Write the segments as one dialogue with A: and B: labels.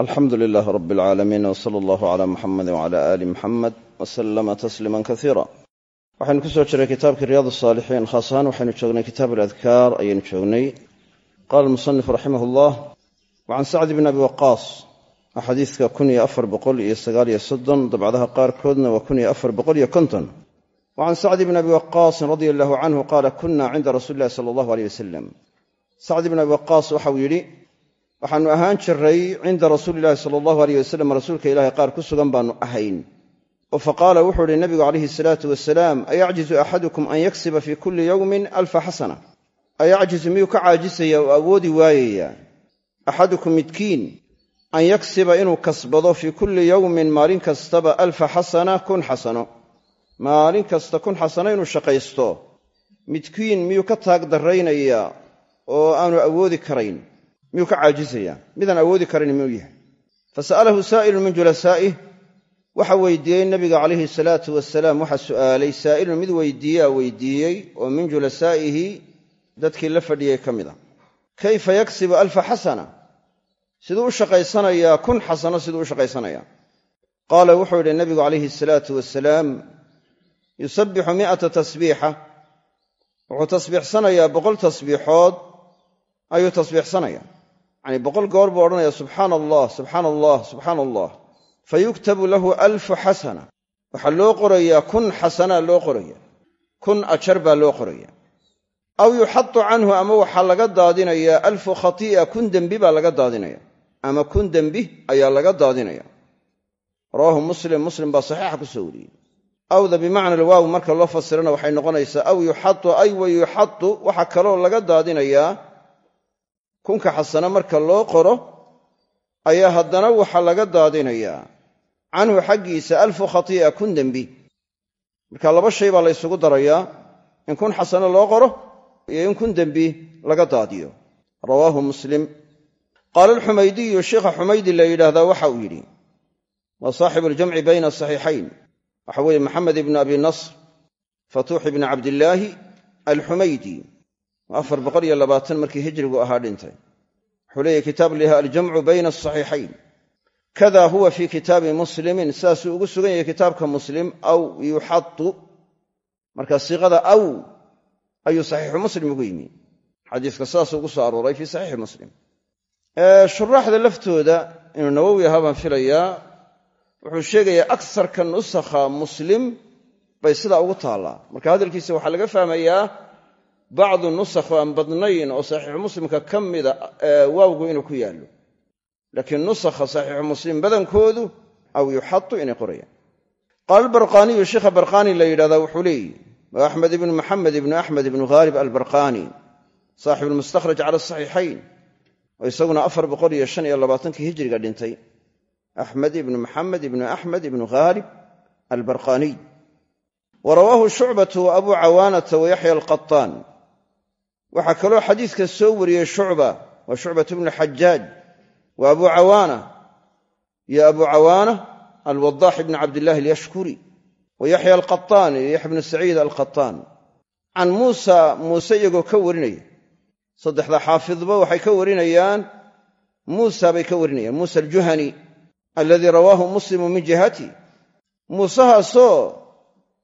A: alxamdu lilaah rab alcaalamiin w sala allahu cala muxamedi wcala aali muxamed wasalama tasliima kasiira waxaynu ku soo jiray kitaabkii riyaad saalixiin khaas ahaan waxaynu joognay kitaab aladkaar ayaynu joognay. Qaala almusanif raximah allah wa can sacd bni abi waqaas waa xadiidka kun iyo afar boqol iyo sagaal iyo soddon dabcadaha qaarkoodna waa kun iyo afar boqol iyo konton. Wa can sacdi bni abi waqaasin radia allahu canhu qaala kuna cinda rasuuli illahi waxaannu ahaan jiray cinda rasuuli illahi sala allahu aleyh wasalam rasuulka ilaahay qaar ku sugan baannu ahayn. Oo faqaala wuxuu ihi nabigu calayhi salaatu wasalaam ayacjizu axadukum an yaksiba fii kulli yowmin alfa xasana? Ayacjizu miyuu ka caajisaya oo awoodi waayaya? Axadukum midkiin an yaksiba inuu kasbado fii kulli yowmin maalin kastaba alfa xasana kun xasano. Maalin kasta kun xasano inuu shaqaysto. Midkiin miyuu ka taag darraynaya oo aanu awoodi karayn miyuu ka caajisaya midaan awoodi karayn miyuu yahay? Fasa'alahu saa'ilun min julasaa'ih. Waxa weydiiyey nabiga calayhi salaatu wasalaam waxaa su'aalay saa'ilun mid weydiiyaa weydiiyey oo min julasaa'ihi dadkii la fadhiyey ka mid a kayfa yaksibu alfa xasana? Siduu u shaqaysanayaa kun xasano siduu u shaqaysanayaa. Qaala wuxuu yidhi nabigu calayhi salaatu wasalaam yusabbixu mi'ata tasbiixa. Wuxuu tasbiixsanayaa boqol tasbiixood ayuu tasbiixsanayaa yacnii boqol goor buu odhanaya subxaana allah subxaana allah subxaana allah fayuktabu lahu alfu xasana waxaa loo qorayaa kun xasanaa loo qoraya kun ajar baa loo qoraya aw yuxadu canhu ama waxaa laga daadinayaa alfu khatii'a kun dembi baa laga daadinaya ama kun dembi ayaa laga daadinaya rawaahu muslim muslim baa saxiixa ku soo wariyey. Awda bimacna alwaaw marka loo fasirana waxay noqonaysaa aw yuxadu ay wa yuxadu waxaa kaloo laga daadinayaa kunka xasano marka loo qoro ayaa haddana waxaa laga daadinayaa. Canhu xaggiisa alfu khatii'a kun dembi. Marka laba shay baa la ysugu darayaa. In kun xasano loo qoro iyo in kun dembi laga daadiyo. Rawaahu muslim. Qaala alxumaydiyu sheikha xumaydi la yidhaahdaa waxa uu yidhi. Waa saaxibu aljamci bayna asaxiixayn waxa weeye maxamed ibnu abi nasr fatuux ibni cabdillaahi alxumaydi afar boqol iyo labaatan markii hijrigu ahaa dhintay. Wuxuu leeyahy kitaab liha aljamcu bayna asaxiixayn kada huwa fii kitaabi muslimin sidaasuu ugu sugan yahay kitaabka muslim aw yuxadu marka siiqada aw ayuu saxiixu muslim ugu yimi. Xadiiska sidaasuu ugu soo arooray fii saxiixi muslim. Shuraaxda laftooda inuu nawowi ahaa baan filayaa wuxuu sheegayaa aksarka nusakha muslim bay sidaa ugu taallaa. Marka hadalkiisa waxaa laga fahmayaa bacdu nusakh aan badnayn oo saxiixu muslimka ka mida waawgu inuu ku yaallo. Laakiin nusakha saxiixu muslim badankoodu aw yuxadu inay qorayaan. Qaala albarqaaniyu sheikha barqaani la yidhahdaa wuxuu leeyihi waa axmed ibnu maxamed ibnu axmed ibnu haalib albarqaani saaxibu almustakhraj cala asaxiixayn oo isaguna afar boqol iyo shan iyo labaatankii hijriga dhintay. Axmed ibnu maxamed ibnu axmed ibnu haalib albarqaaniy wa rawaahu shucbatu wa abuu cawaanata waxaa kaloo xadiiska soo wariyey shucba waa shucbat bnu xajaaj wa abuu cawaana iyo abuu cawaana alwadaax ibni cabdillahi alyashkuri wa yaxya alqataan iyo yaxya bnu saciid alqataan can muusa muuse iyagoo ka warinaya saddexda xaafidba waxay ka warinayaan muusa bay ka warinayaan muusa aljuhani aladii rawaahu muslimu min jihati muusehaasoo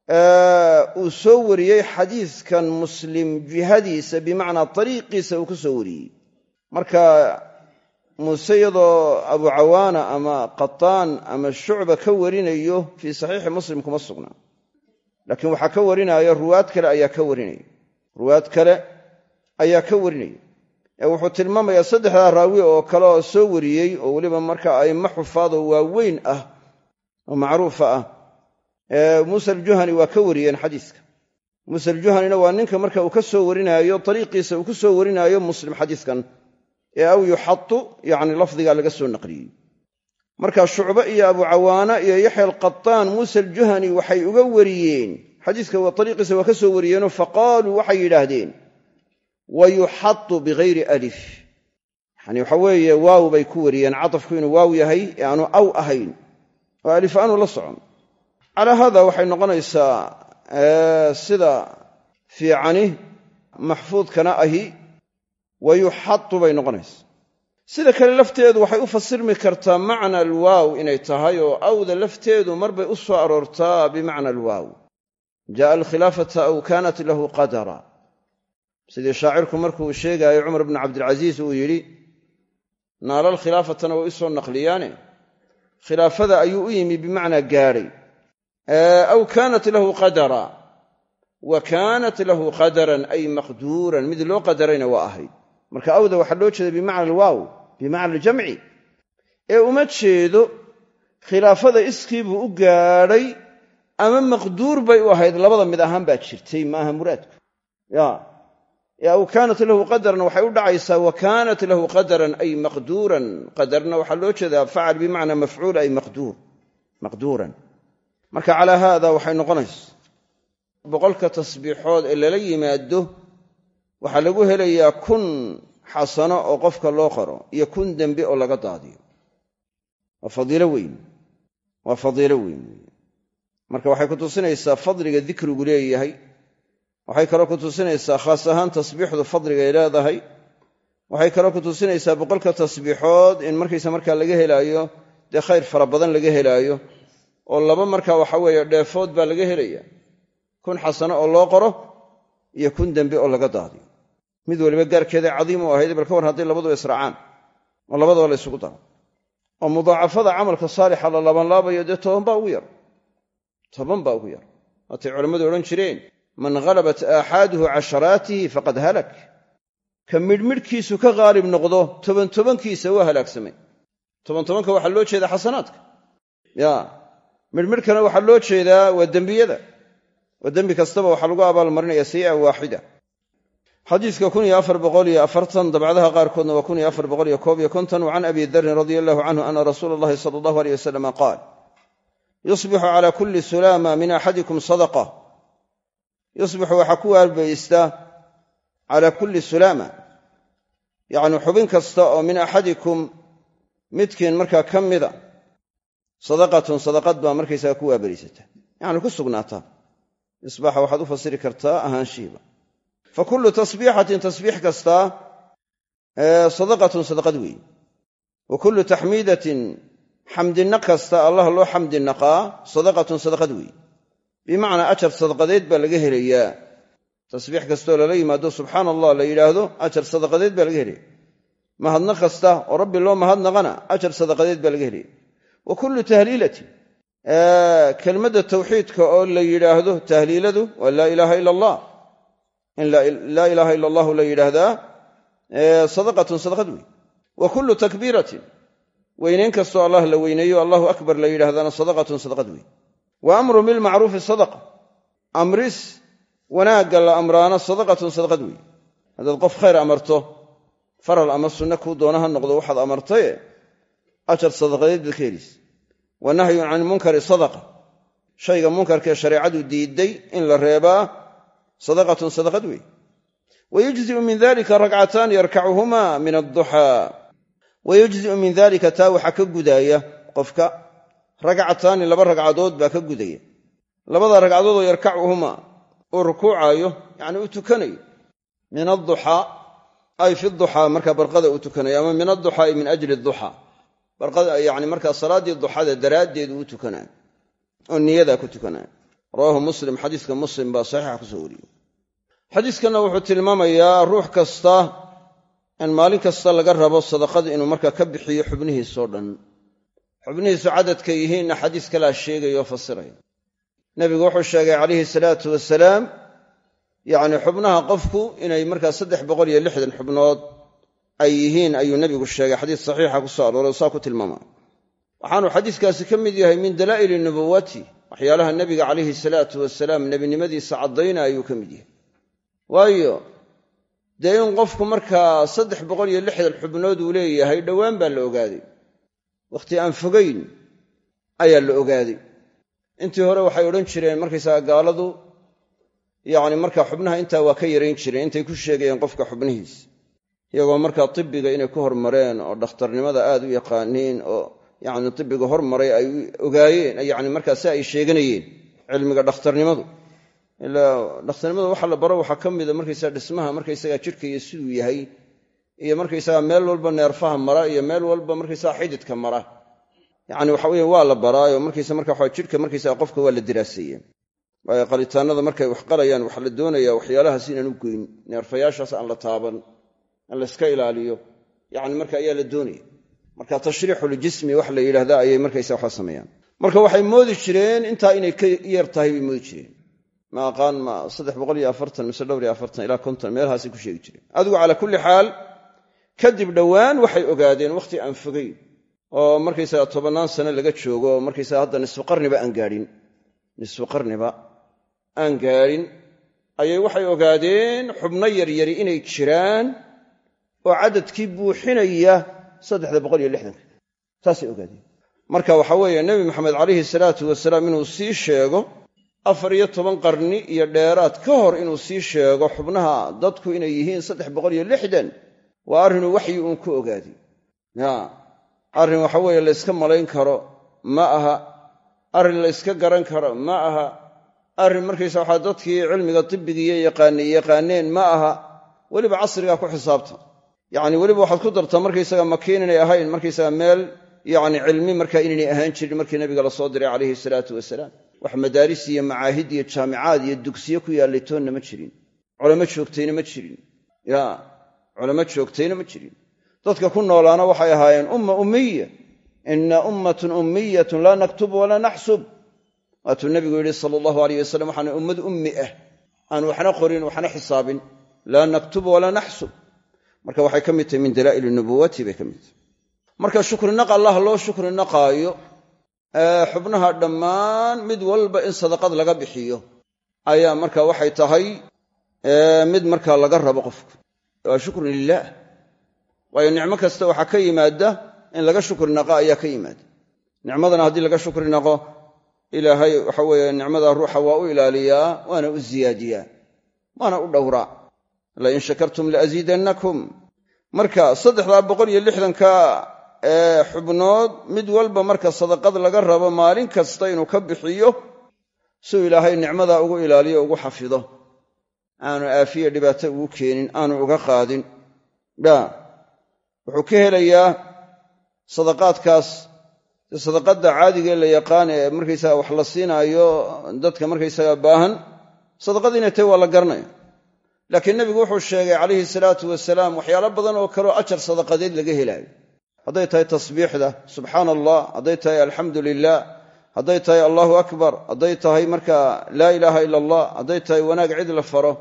A: uu soo wariyey xadiiskan muslim jihadiisa bimacnaa ariiqiisa uu ku soo wariyey. Marka muuse iyadoo abu cawaana ama qataan ama shucba ka warinayo fii saxiixi muslim kuma sugnaa laakiin waxaa ka warinaya ruwaad kale ayaa ka warinaya ruwaad kale ayaa ka warinaya ee wuxuu tilmaamayaa saddexdaa raawi oo kale oo soo wariyey oo weliba marka aimo xufaadoo waaweyn ah oo macruufa ah muuse aljuhani waa ka wariyeen xadiiska. Muuse aljuhanina waa ninka marka uu ka soo warinaayo ariiqiisa uu ku soo warinaayo muslim xadiiskan. Ee aw yuxadu yacni lafdigaa laga soo naqliyey. Marka shucbe iyo abu cawaana iyo yaxya alqataan muuse aljuhani waxay uga wariyeen. Xadiiska ariiqiisa waa ka soo wariyeenoo faqaaluu waxay yidhaahdeen wa yuxadu bigayri alif. Yani waxa weeye waaw bay ku wariyeen. Catafku inuu waaw yahay ee aanu aw ahayn. Oo alif aanu la socon calaa haada waxay noqonaysaa sida fiicani maxfuudkana ahi wa yuxadu bay noqonaysaa. Sida kale lafteedu waxay u fasirmi kartaa macna alwaaw inay tahay oo awda lafteedu marbay u soo aroortaa bimacna alwaaw. Ja'a alkhilaafata aw kaanat lahu qadara. Sidii shaacirku markuu sheegaayo cumar bnu cabdilcasiis uu yidhi naala alkhilaafatana way u soo naqliyaane? Khilaafada ayuu u yimi bimacnaa gaadhay aw kaanat lahu qadara. Wa kaanat lahu qadaran ay maqduuran. Mid loo qadarayna waa ahayd. Marka awda waxaa loo jeeda bimacna alwaaw bimacna aljamci ee uma jeedo khilaafada iskii buu u gaadhay ama maqduur bay u ahayd. Labada mid ahaan baa jirtay maaha muraadku. Ya. Aw kaanat lahu qadaran waxay u dhacaysaa wa kaanat lahu qadaran ay maqduuran. Qadarna waxaa loo jeedaa facal bimacnaa mafcuul ay maqduuran marka calaa haada waxay noqonaysa boqolka tasbiixood ee lala yimaado waxaa lagu helayaa kun xasano oo qofka loo qoro iyo kun dembi oo laga daadiyo. Waa fadiilo weyn waa fadiilo weyn. Marka waxay ku tusinaysaa fadliga dikrigu leeyahay waxay kaloo ku tusinaysaa khaas ahaan tasbiixdu fadligay leedahay waxay kaloo ku tusinaysaa boqolka tasbiixood in markaysa markaa laga helaayo dee khayr fara badan laga helaayo oo laba markaa waxa weeye dheefood baa laga helaya kun xasano oo loo qoro iyo kun dembi oo laga daadiyo. Mid waliba gaarkeeday cadiim u ahayd bal war hadday labaduba israacaan oo labadaba la ysugu daro. Oo mudaacafada camalka saalixa la labanlaabayo dee toban baa ugu yar. Toban baa ugu yar. Waatay culammadu odhan jireen man halabat aaxaaduhu casharaatihi faqad halak. Ka midhmidhkiisu ka haalib noqdo toban tobankiisa waa halaagsamay. Toban tobanka waxaa loo jeedaa xasanaadka. Ya midhmidhkana waxaa loo jeedaa waa dembiyada. Oo dembi kastaba waxaa lagu abaalmarinaya sayi'a waaxida. Xadiiska dabcdaha qaarkoodna waa wa can abi darin radia allahu canhu ana rasuula allahi sala allahu aleyh wasalama qaal yusbixu cala kulli sulaama min axadikum sadaqa. Yusbixu waxaa ku waarbaystaa cala kulli sulaama. Yacni xubin kasta oo min axadikum midkiin markaa ka mida sadaqatun sadaqad baa markaysaga ku waabarisata yacni ku sugnaataa. Isbaaxa waxaad u fasiri kartaa ahaanshihiiba. Fa kullu tasbiixatin tasbiix kastaa sadaqatun sadaqad weeye wa kullu taxmiidatin xamdinaq kasta allah loo xamdi naqaa sadaqatun sadaqad weeye bimacnaa ajar sadaqadeed baa laga helayaa. Tasbiix kastoo lala yimaado subxaana allah la yidhaahdo ajar sadaqadeed baa laga helaya mahadnaq kasta oo rabbi loo mahadnaqana ajar sadaqadeed baa laga helaya wa kullu tahliilatin kelmadda tawxiidka oo la yidhaahdo tahliiladu waa laa ilaaha ila allah in laa ilaaha ila allahu la yidhaahdaa sadaqatun sadaqad wey wa kullu takbiiratin weynayn kastoo allah la weyneeyo allahu akbar la yidhahdana sadaqatun sadaqad wey wa amrun bilmacruufi sadaqa. Amris wanaagga la amraana sadaqatun sadaqad wey haddaad qof khayr amarto faral ama sunne kuu doona ha noqdo waxaad amartaye ajar sadaqadeed baad ka helaysa wa nahyun can ilmunkari sadaqa. Shayga munkarkee shareecadu diidday in la reebaa sadaqatun sadaqad wey wa yujzi'u min dalika rakcataani yarkacuhumaa min adduxaa wa yujzi'u min dalika taa waxaa ka gudaaya qofka ragcataani laba ragcadood baa ka gudaya. Labada ragcadoodoo yarkacuhumaa uu rukuucaayo yacni uu tukanayo. Min adduxaa ay fi duxaa markaa barqada uu tukanayo ama min adduxaa'i min ajli duxaa yani markaa salaaddii duxada daraaddeed uu tukanayo oo niyadaa ku tukanayo rawaahu muslim xadiiska muslim baa saxiixa ku soo wariyey. Xadiiskanna wuxuu tilmaamayaa ruux kasta in maalin kasta laga rabo sadaqada inuu markaa ka bixiyo xubnihiisoo dhan. Xubnihiisu cadadka yihiinna xadiis kalaa sheegaya oo fasiraya. Nebigu wuxuu sheegay calayhi salaatu wasalaam yacni xubnaha qofku inay markaa saddex boqol iyo lixdan xubnood ay yihiin ayuu nebigu sheegay xadiis saxiixa ku soo arooray oo saa ku tilmaama. Waxaanu xadiiskaasi ka mid yahay min dalaa'ili nubuwati waxyaalaha nebiga calayhi salaatu wasalaam nebinimadiisa caddaynaa ayuu ka mid yahay. Waayo dee in qofku markaa saddex boqol iyo lixdan xubnood uu leeyahay dhowaan baa la ogaaday. Wakhti aan fogayn ayaa la ogaaday. Intii hore waxay odhan jireen markaysaga gaaladu yacni markaa xubnaha intaa waa ka yarayn jireen intay ku sheegayeen qofka xubnihiisa iyagoo markaa tibbiga inay ku hormareen oo dhakhtarnimada aad u yaqaaniin oo yacni tibbiga hormaray ay ogaayeen yacni markaa ay sheeganayeen cilmiga dhakhtarnimadu. Ilaa dhakhtarnimada waxa la baro waxaa ka mida markaysaga dhismaha markaysaga jidhka iyo siduu yahay iyo markaysaga meel walba neerfaha mara iyo meel walba markaysaga xididka mara. Yacni waxa weeye waa la baraayo markaysa marka waxa jidhka markaysaga qofka waa la diraaseeye waayo qalitaanada markay wax qalayaan waxaa la doonayaa waxyaalahaas inaan u goyn neerfayaashaas aan la taaban aan layska ilaaliyo. Yacni marka ayaa la doonaya. Marka tashriixuljismi wax la yidhahda ayay markaysa waxa sameeyaan. Marka waxay moodi jireen intaa inay ka yar tahay bay moodi jireen. Ma aqaan ma saddex boqol iyo afartan mise dhowr iyo afartan ilaa konton meelahaasay ku sheegi jireen. Adigu calaa kulli xaal kadib dhowaan waxay ogaadeen wakhti aan fogayn oo markaysaga tobannaan sano laga joogo oo hadda nisfu qarniba aan gaadhin nisfu qarniba aan gaadhin ayay waxay ogaadeen xubno yaryari inay jiraan oo caddadkii buuxinaya saasay ogaadeen. Marka waxa weeye nebi maxamed calayhi salaatu wasalaam inuu sii sheego afar iyo toban qarni iyo dheeraad ka hor inuu sii sheego xubnaha dadku inay yihiin saddex boqol iyo lixdan waa arrinuu waxyi uun ku ogaaday ya arrin waxa weeye layska malayn karo ma aha. Arrin layska garan karo ma aha. Arrin markaysa waxaa dadkii cilmiga tibbigiiyo yaqaaneen ma aha. Weliba casrigaa ku xisaabta yacni weliba waxaad ku dartaa markaysaga makiin inay ahayn markaysaga meel yacni cilmi markaa inaynay ahaan jirin markii nabiga la soo diray calayhi salaatu wasalaam. Wax madaaris iyo macaahid iyo jaamicaad iyo dugsiyo ku yaallay toonna ma jirin. Culamo joogtayna ma jirin. Ya culamo joogtayna ma jirin. Dadka ku noolaana waxay ahaayeen umma ummiya inna ummatun ummiyatun laa naktubu walaa naxsub. Waatuu nabigu yidhi sala allahu alayh wasalam waxaana ummad ummi ah. Aan waxna qorin waxna xisaabin. Laa naktubu walaa naxsub marka waxay ka mid tahay min dalaa'ili nubuwati bay ka mid tahay. Marka shukrinaq allah loo shukri naqaayo xubnaha dhammaan mid walba in sadaqad laga bixiyo ayaa marka waxay tahay mid markaa laga rabo qofku. Waa shukrun lilaah waayo nicmo kasta waxaa ka yimaada in laga shukri naqa ayaa ka yimaada. Nicmadana haddii laga shukri naqo ilaahay waxa weeye nicmada ruuxa waa u ilaaliyaa waana u ziyaadiyaa waana u dhowraa lain shakartum laaziidannakum marka saddexdaa boqol iyo lixdanka ee xubnood mid walba marka sadaqad laga rabo maalin kasta inuu ka bixiyo siuu ilaahay nicmadaa ugu ilaaliyo ugu xafido aanu aafiya dhibaato ugu keenin aanu uga qaadin wuxuu ka helayaa sadaqaadkaas sadaqadda caadigae la yaqaan ee markaysaga wax la siinaayo dadka markaysaga baahan sadaqad inay tahay waa la garanaya laakiin nebigu wuxuu sheegay calayhi salaatu wasalaam waxyaalo badan oo kaleo ajar sadaqadeed laga helaayo. Hadday tahay tasbiixda subxaana allah hadday tahay alxamdu lilah hadday tahay allahu akbar. Hadday tahay marka laa ilaaha ila allah hadday tahay wanaag cid la faro.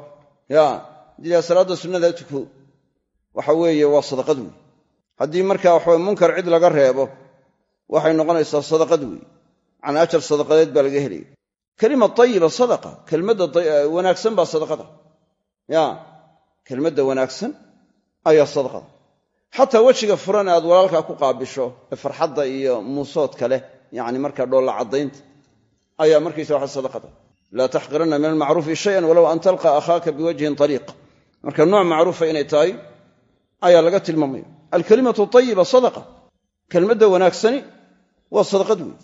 A: Ya didaa salaadda sunnada tuko waxa weeye waa sadaqad wey haddii marka waxawe munkar cid laga reebo waxay noqonaysaa sadaqad wey macnaa ajar sadaqadeed baa laga helaya. Kelima tayiba sadaqa. Kelmadda wanaagsan baa sadaqada ya kelmadda wanaagsan ayaa sadaqada xataa wejiga furan aad walaalkaa ku qaabisho ee farxadda iyo muusoodka leh yacni markaa dhoolla caddaynta ayaa markaysa waxa sadaqada laa taxqiranna min almacruufi shayan walow an talqa akhaaka biwajhin tariiq. Marka nooc macruufa inay tahay ayaa laga tilmaamaya. Alkalimatu tayiba sadaqa. Kelmadda wanaagsani waa sadaqad wey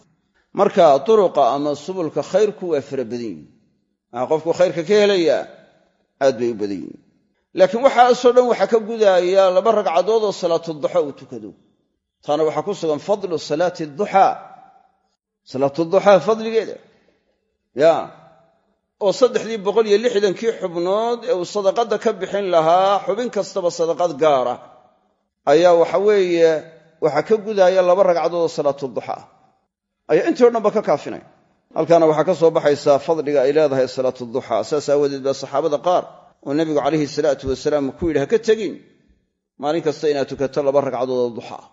A: marka turuqa ama subulka khayrku waa fara badan yihiin maa qofku khayrka ka helayaa aad bay u badan yihiin laakiin waxaasoo dhan waxaa ka gudaaya laba ragcadood oo salaatuduxa uu tukado. Taana waxaa ku sugan fadlu salaati duxaa salaatuduxaa fadligeeda. Ya. Oo saddexdii boqol iyo lixdankii xubnood ee uu sadaqadda ka bixin lahaa xubin kastaba sadaqad gaara ayaa waxa weeye waxaa ka gudaaya laba ragcadood oo salaatuduxa ah ayaa intii o dhanba ka kaafinaya halkaana waxaa ka soo baxaysaa fadliga ay leedahay salaatuduxa saas aawadeed baa saxaabada qaar oo nebigu calayhi salaatu wasalaam ku yidhi ha ka tegin. Maalin kasta inaad tukato laba ragcadood oo duxaa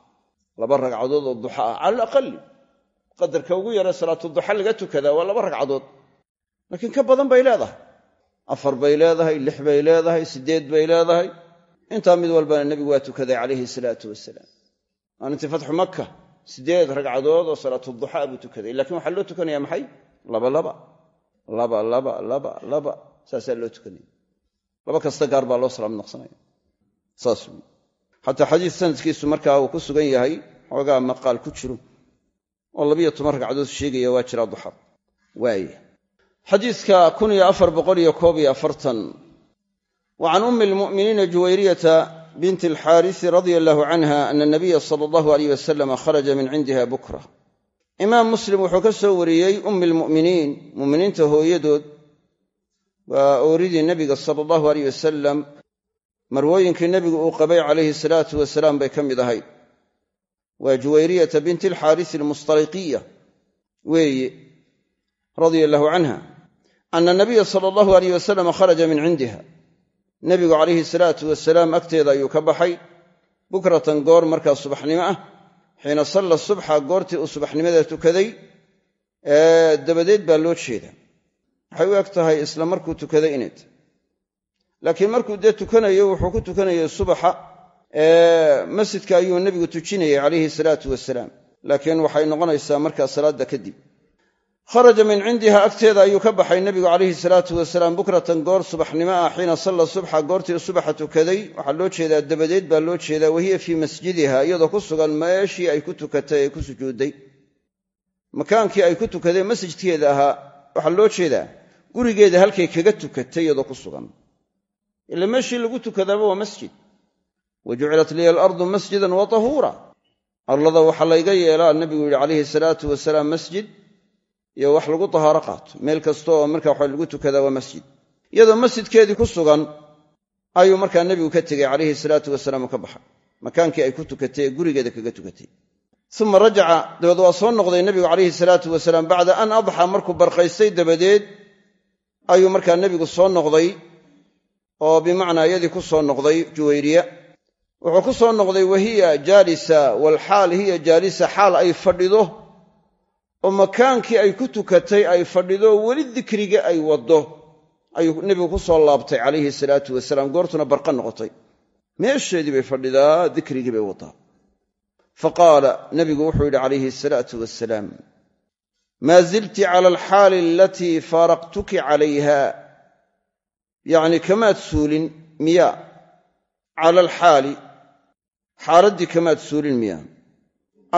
A: laba ragcadood oo duxa ah cala alaqali qadarka ugu yara salaatuduxa laga tukadaa waa laba ragcadood. Laakiin ka badan bay leedahay. Afar bay leedahay lix bay leedahay siddeed bay leedahay. Intaa mid walbana nebigu waa tukaday calayhi salaatu wasalaam. Maalintii fatxu makka siddeed ragcadood oo salaatuduxaa buu tukaday. Lakiin waxaa loo tukanaya maxay? Laba laba. Laba laba laba laba. Saasaa loo tukanaya laba kasta gaar baa loo salaam naqsanaya saas wy xataa xadiis sanadkiisu markaa uu ku sugan yahay xoogaa maqaal ku jiro oo labiyo toban ragcadood sheegaya waa jira duxar waaya xadiidka kun iyo afar boqol iyo koob iyo afartan. Wa can ummi lmu'miniina binti alxaarisi radia allahu canha ana nabiya sala allahu alayh wasalama kharaja min cindiha bukra. Imaam muslim wuxuu ka soo wariyey ummi lmu'miniin mu'miniinta hooyadood waa ooridii nebiga sala allahu aleyh wasalam marwooyinkii nebigu uu qabay calayhi salaatu wasalaam bay ka mid ahayd. Waa juwayriyata binti alxaarisi almustaliqiya weeye radia allahu canha ana nabiya sala allahu aleyh wasalam min cindiha nebigu calayhi salaatu wasalaam agteeda ayuu ka baxay bukratan goor markaa subaxnimo ah xiina salla subxa goortii uu subaxnimada tukaday dabadeed baa loo jeeda waxay u eg tahay isla markuu tukaday inay tahy laakiin markuu dee tukanayo wuxuu ku tukanayay subaxa masjidka ayuu nebigu tujinayay calayhi salaatu wasalaam laakiin waxay noqonaysaa markaa salaadda kadib kharaja min cindiha agteeda ayuu ka baxay nebigu calayhi salaatu wasalaam bukratan goor subaxnimo ah xiina salla subxa goortii subaxa tukaday. Waxaa loo jeedaa dabadeed baa loo jeedaa wahiya fii masjidiha iyadoo ku sugan meeshii ay ku tukatay ee ku sujuudday makaankii ay ku tukadeen masjidkeeda ahaa waxaa loo jeedaa gurigeeda halkay kaga tukatay iyadoo ku sugan. Ila meeshii lagu tukadaaba waa masjid. Wa jucilat liya alardu masjidan wa tahuura. Arlada waxaa layga yeelaa nebigu yidhi calayhi salaatu wasalaam iyo wax lagu tahaaro qaato. Meel kasta oo marka waxa lagu tukadaa waa masjid. Iyadoo masjidkeedii ku sugan ayuu markaa nebigu ka tegey calayhi salaatu wasalaam uu ka baxay. Makaankii ay ku tukatay ee gurigeeda kaga tukatay. Uma rajaca dabeed waa soo noqday nebigu calayhi salaatu wasalaam bacda an adxa markuu barqaystay dabadeed ayuu markaa nebigu soo noqday oo bimacnaa iyadii ku soo noqday juwayriya. Wuxuu ku soo noqday wahiya jaalisa walxaal hiya jaalisa xaal ay fadhido oo makaankii ay ku tukatay ay fadhido weli dikriga ay waddo ayuu nebigu ku soo laabtay calayhi salaatu wasalaam. Goortuna barqa noqotay. Meesheedii bay fadhidaa dikrigii bay waddaa. Fa qaala nebigu wuxuu yidhi calayhi asalaatu wasalaam maa zilti cala alxaali alatii faaraqtuki calayha. Yacnii kamaad suulin miyaa? Cala alxaali xaaladdii kamaad suulin miyaa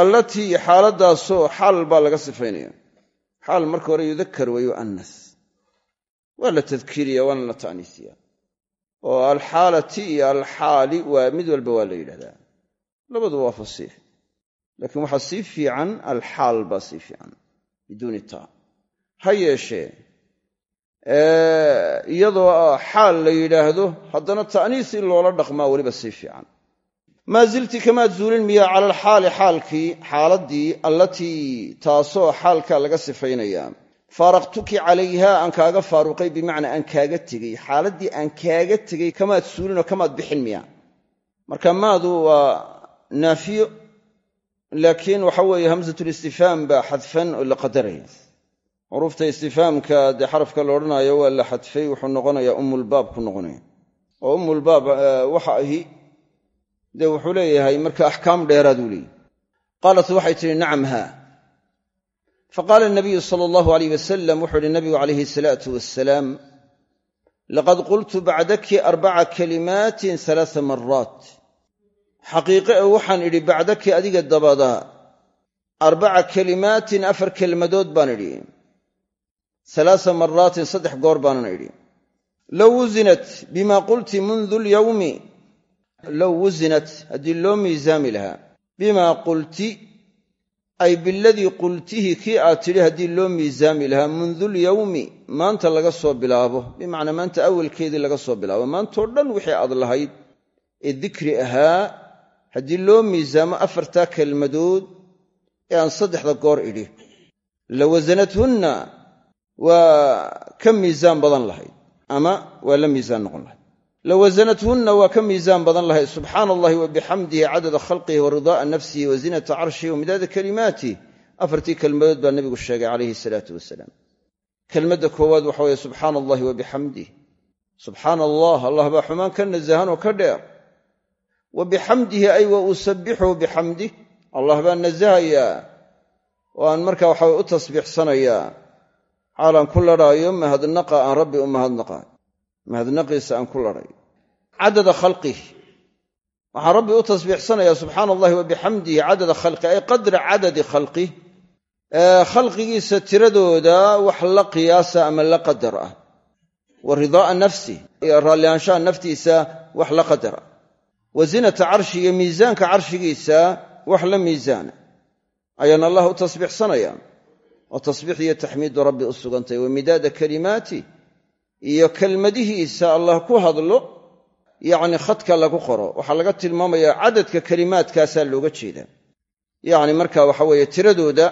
A: allatii xaaladdaasoo xaal baa laga sifaynaya. Xaal marka hore yudakar wa yu'annas waa la tadkiiriya waana la ta'niisiya. Oo alxaalati iyo alxaali waa mid walba waa la yidhahdaa. Labadu waa fasiix laakiin waxaa sii fiican alxaal baa sii fiican biduuni taa ha yeeshee iyadoo xaal la yidhaahdo haddana ta'niis in loola dhaqmaa weliba sii fiican maa zilti kamaad zuulin miyaa cala alxaali xaalkii xaaladdii allatii taasoo xaalkaa laga sifaynaya faaraqtuki calayha aan kaaga faaruqay bimacnaa aan kaaga tegey xaaladdii aan kaaga tegey kamaad suulinoo kamaad bixin miyaa marka maadu waa naafiyo laakiin waxa weeye hamsatulistifhaam baa xadfan oo la qadaraya xuruufta istifaamka dee xarafka la odhanayo waa la xadfay wuxuu noqonayaa ummulbaab ku noqonaya oo ummulbaab waxa ahi dee wuxuu leeyahay marka axkaam dheeraaduu leeyahy qaalat waxay tihi nacam haa. Faqaala nabiyu sala allahu alayh wasalam wuxuu ihi nabigu calayhi salaatu wasalaam laqad qultu bacdaki arbaca kalimaatin alaaa maraat xaqiiqe e waxaan idhi bacdaki adiga dabadaa arbaca kalimaatin afar kelmadood baan idhi alaaa maraatin saddex goor baanan idhi. Low wusinat bima qulti mundu lyawmi low wusinat haddii loo miisaami lahaa bimaa qulti ay biladii qultihi kii aad tidhi haddii loo miisaami lahaa mundulyawmi maanta laga soo bilaabo bimacnaa maanta awalkeedii laga soo bilaabo maantao dhan wixii aad lahayd ee dikri ahaa haddii loo miisaamo afartaa kelmadood ee aan saddexda goor idhi la wasanathunna waa ka miisaan badan lahayd ama waa la miisaan noqon lahayd la wasanathunna waa ka miisaan badan lahayd subxaana allahi wa bixamdihi cadada khalqihi wa ridaaa nafsihi wa zinata carshihi wa midaada kalimaatih afartii kelmadood baa nebigu sheegay calayhi salaatu wasalaam kelmadda koowaad waxa weeye subxaana allahi wa bixamdih subxaana allah allah baa xumaan ka nasahan oo ka dheer wa bixamdihi ay wa usabbixuu bixamdih allah baan nasahayaa oo aan markaa waxaweye u tasbiixsanayaa xaalaan ku ladhaayo mahadnaqa mahadnaqiisa aan ku ladhay cadada khalqih. Waxaan rabbi u tasbiixsanayaa subxaana allahi wa bixamdihi cadada khalqih ay qadra cadadi khalqih. Khalqigiisa tiradooda wax la qiyaasa ama la qadar ah. Wa ridaaa nafsih iyo raallihaanshaha naftiisa wax la qadar ah. Wa zinata carshi iyo miisaanka carshigiisa wax la miisaana. Ayaan allah u tasbiixsanayaan oo tasbiix iyo taxmiidu rabbi u sugantay iyo kelmadihiisa allah ku hadlo yacni khadka lagu qoro. Waxaa laga tilmaamayaa cadadka kelimaadkaasaa looga jeedaa. Yacni marka waxa weeye tiradooda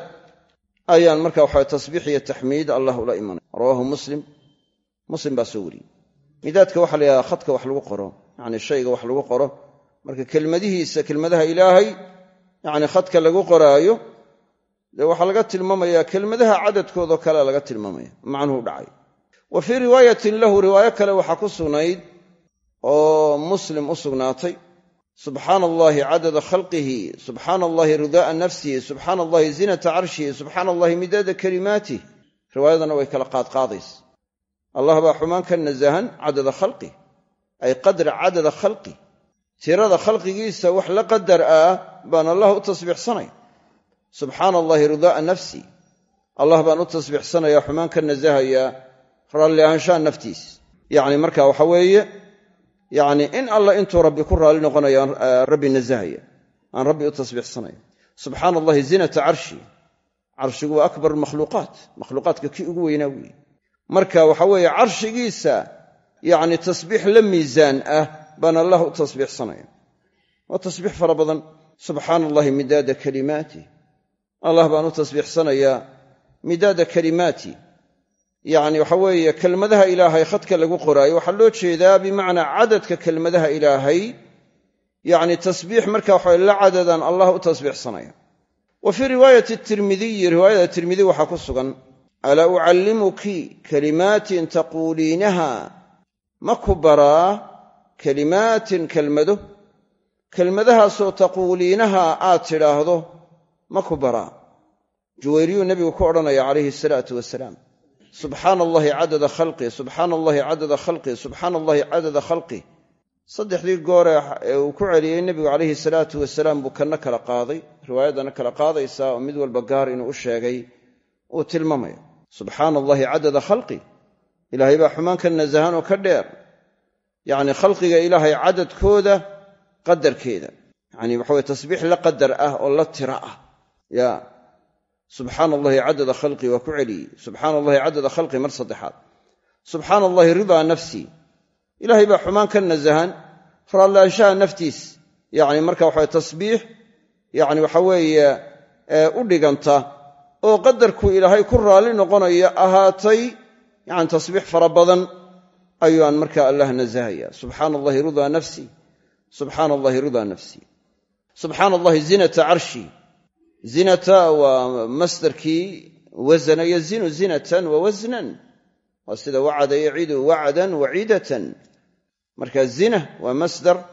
A: ayaan marka waxa tasbiix iyo taxmiid allah ula imanay. Rawaahu muslim. Muslim baa soo wariyey. Midaadka waxaa la khadka wax lagu qoro. Yacni shayga wax lagu qoro. Marka kelmadihiisa kelmadaha ilaahay yacni khadka lagu qoraayo waxaa laga tilmaamayaa kelmadaha cadadkoodao kalea laga tilmaamaya. Macnuhu dhacay wa fii riwaayatin lahu riwaayo kale waxaa ku sugnayd oo muslim u sugnaatay subxaana allahi cadada khalqihi subxaana allahi ridaaa nafsihi subxaana allahi zinata carshihi subxaana allahi midaada kalimaatih riwaayadana way kala qaadqaadaysa. Allah baa xumaan ka nasahan cadada khalqih ay qadra cadada khalqih tirada khalqigiisa wax la qadar ah baan allah u tasbiixsanaya subxaana allahi ridaaa nafsi allah baan u tasbiixsanaya xumaan ka nasahaya raalli ahaanshaha naftiis. Yacni marka waxa weeye yacni in alla intuu rabbi ku raalli noqonayo aan rabbi nasahaya aan rabbi u tasbiixsanaya subxaana allahi zinata carshi carshigu waa akbar makhluuqaat. Makhluuqaadka kii ugu weynaa weeye marka waxa weeye carshigiisa yacni tasbiix la miisaan ah baan allah u tasbiixsanaya waa tasbiix fara badan. Subxaana allahi midaada kalimaatih allah baan u tasbiixsanayaa midaada kalimaati yacni waxa weeye kelmadaha ilaahay khadka lagu qoraayo. Waxaa loo jeedaa bimacnaa cadadka kelmadaha ilaahay. Yacni tasbiix marka waxa la cadadaan allah u tasbiixsanaya. Wa fii riwaayati tirmidiyi riwaayada tirmidi waxaa ku sugan alaa ucallimuki kalimaatin taquuliinaha? Ma ku baraa kalimaatin kelmado? Kelmadahaasoo taquuliinaha aad tidhaahdo ma ku baraa? Juwayriyuu nebigu ku odhanaya calayhi salaatu wasalaam subxaana allahi cadada khalqi subxaana allahi cadada khalqi subxaana allahi cadada khalqi. Saddexdii goore ee uu ku celiyey nebigu calayhi salaatu wasalaam buu kanna kala qaaday riwaayaddana kala qaadaysaa oo mid walba gaar inuu u sheegay uu tilmaamaya. Subxaana allahi cadada khalqi ilaahay baa xumaan ka nasahan oo ka dheer. Yacni khalqiga ilaahay cadadkooda qadarkeeda. Yacni waxaweye tasbiix la qadar ah oo la tira ah. Ya subxaana allahi cadada khalqi waa ku celiyey subxaana allahi cadada khalqi mar saddexaad. Subxaana allahi ridaa nafsi. Ilaahay baa xumaan ka nasahan raallaanshaha naftiis. Yacni marka waxa tasbiix yacni waxa weeye u dhiganta oo qadarkuu ilaahay ku raalli noqonaya ahaatay yani tasbiix fara badan ayuaan marka allah nasahaya subxaana allahi ridaa nafsi. Subxaana allahi ridaa nafsi. Subxaana allahi zinata carshi zinata waa masdarkii wasana yazinu zinatan wa wasnan waa sida wacada yacidu wacdan waciidatan. Marka zina waa masdar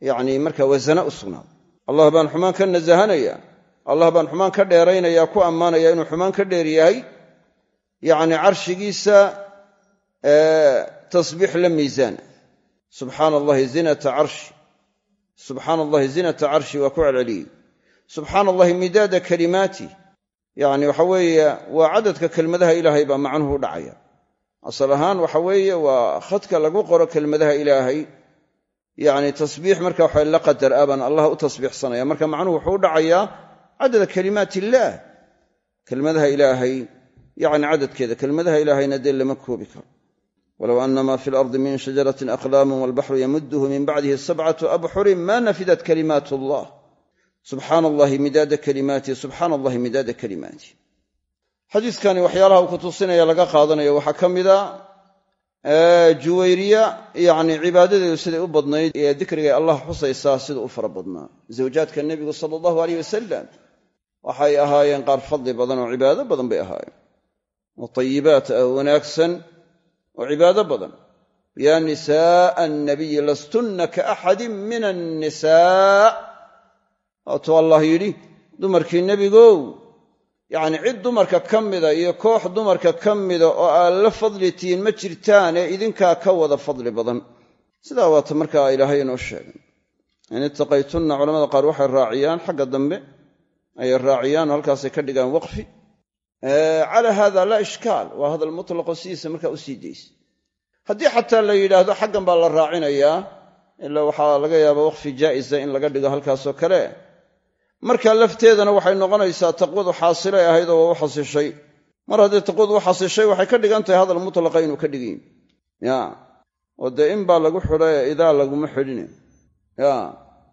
A: yani marka wasana u sugnaado allah baan xumaan ka nasahanaya allah baan xumaan ka dheeraynaya ku ammaanaya inuu xumaan ka dheer yahay. Yacni carshigiisa tasbiix la miisaana subxaana allahi zinata carshi. Subxaana allahi waa ku celceliyey subxaana allahi midaada kalimaati. Yacni waxa weeye waa cadadka kelmadaha ilaahay baa macnuhu dhacaya. Asal ahaan waxa weeye waa khadka lagu qoro kelmadaha ilaahay. Yacni tasbiix marka waxa la qadar ah baan allah u tasbiixsanaya. Marka macnuhu wuxuu u dhacayaa cadada kalimaat illaah kelmadaha ilaahay yacni cadadkeeda kelmadaha ilaahayna dee lama koobi karo. Walow ana ma fi lardi min kalimaat allah subxaana allahi midaada kalimaati subxaana allahi midaada kalimaati. Xadiiskani waxyaalaha uu ku tusinaya laga qaadanayo waxaa ka mida juwayriya yacni cibaadadeedu siday u badnayd ee dikrigay allah xusaysaa sida u fara badnaa. Zawjaadka nebigu sala allahu aleyh wasalam waxay ahaayeen qaar fadli badan oo cibaado badan bay ahaayeen. Oo tayibaat ah wanaagsan oo cibaado badan. Yaa nisaaa annabiyi lastunna ka axadin min annisaa waatuu allah yidhi dumarkii nebigow yacni cid dumarka ka mida iyo koox dumarka ka mida oo aad la fadli tihiin ma jirtaane idinkaa ka wada fadli badan. Sidaa waata markaa ilaahay inoo sheegay. In ittaqaytunna culamada qaar waxay raaciyaan xagga dambe ayay raaciyaan halkaasay ka dhigaan waqfi. Calaa haada laa ishkaal waa hadal mutlaqo sidiisa markaa u sii daysa haddii xataa la yidhaahdo xaggan baa la raacinayaa ilaa waxaa laga yaabaa waqfi jaa'isa in laga dhigo halkaasoo kale markaa lafteedana waxay noqonaysaa taqwadu xaasilay ahayd oo waa u xasishay. Mar haddii taqwadu u xasishay waxay ka dhigan tahay hadal mutlaqa inuu ka dhigayin ya. Oo dee in baa lagu xidhae idaa laguma xidhine. Ya.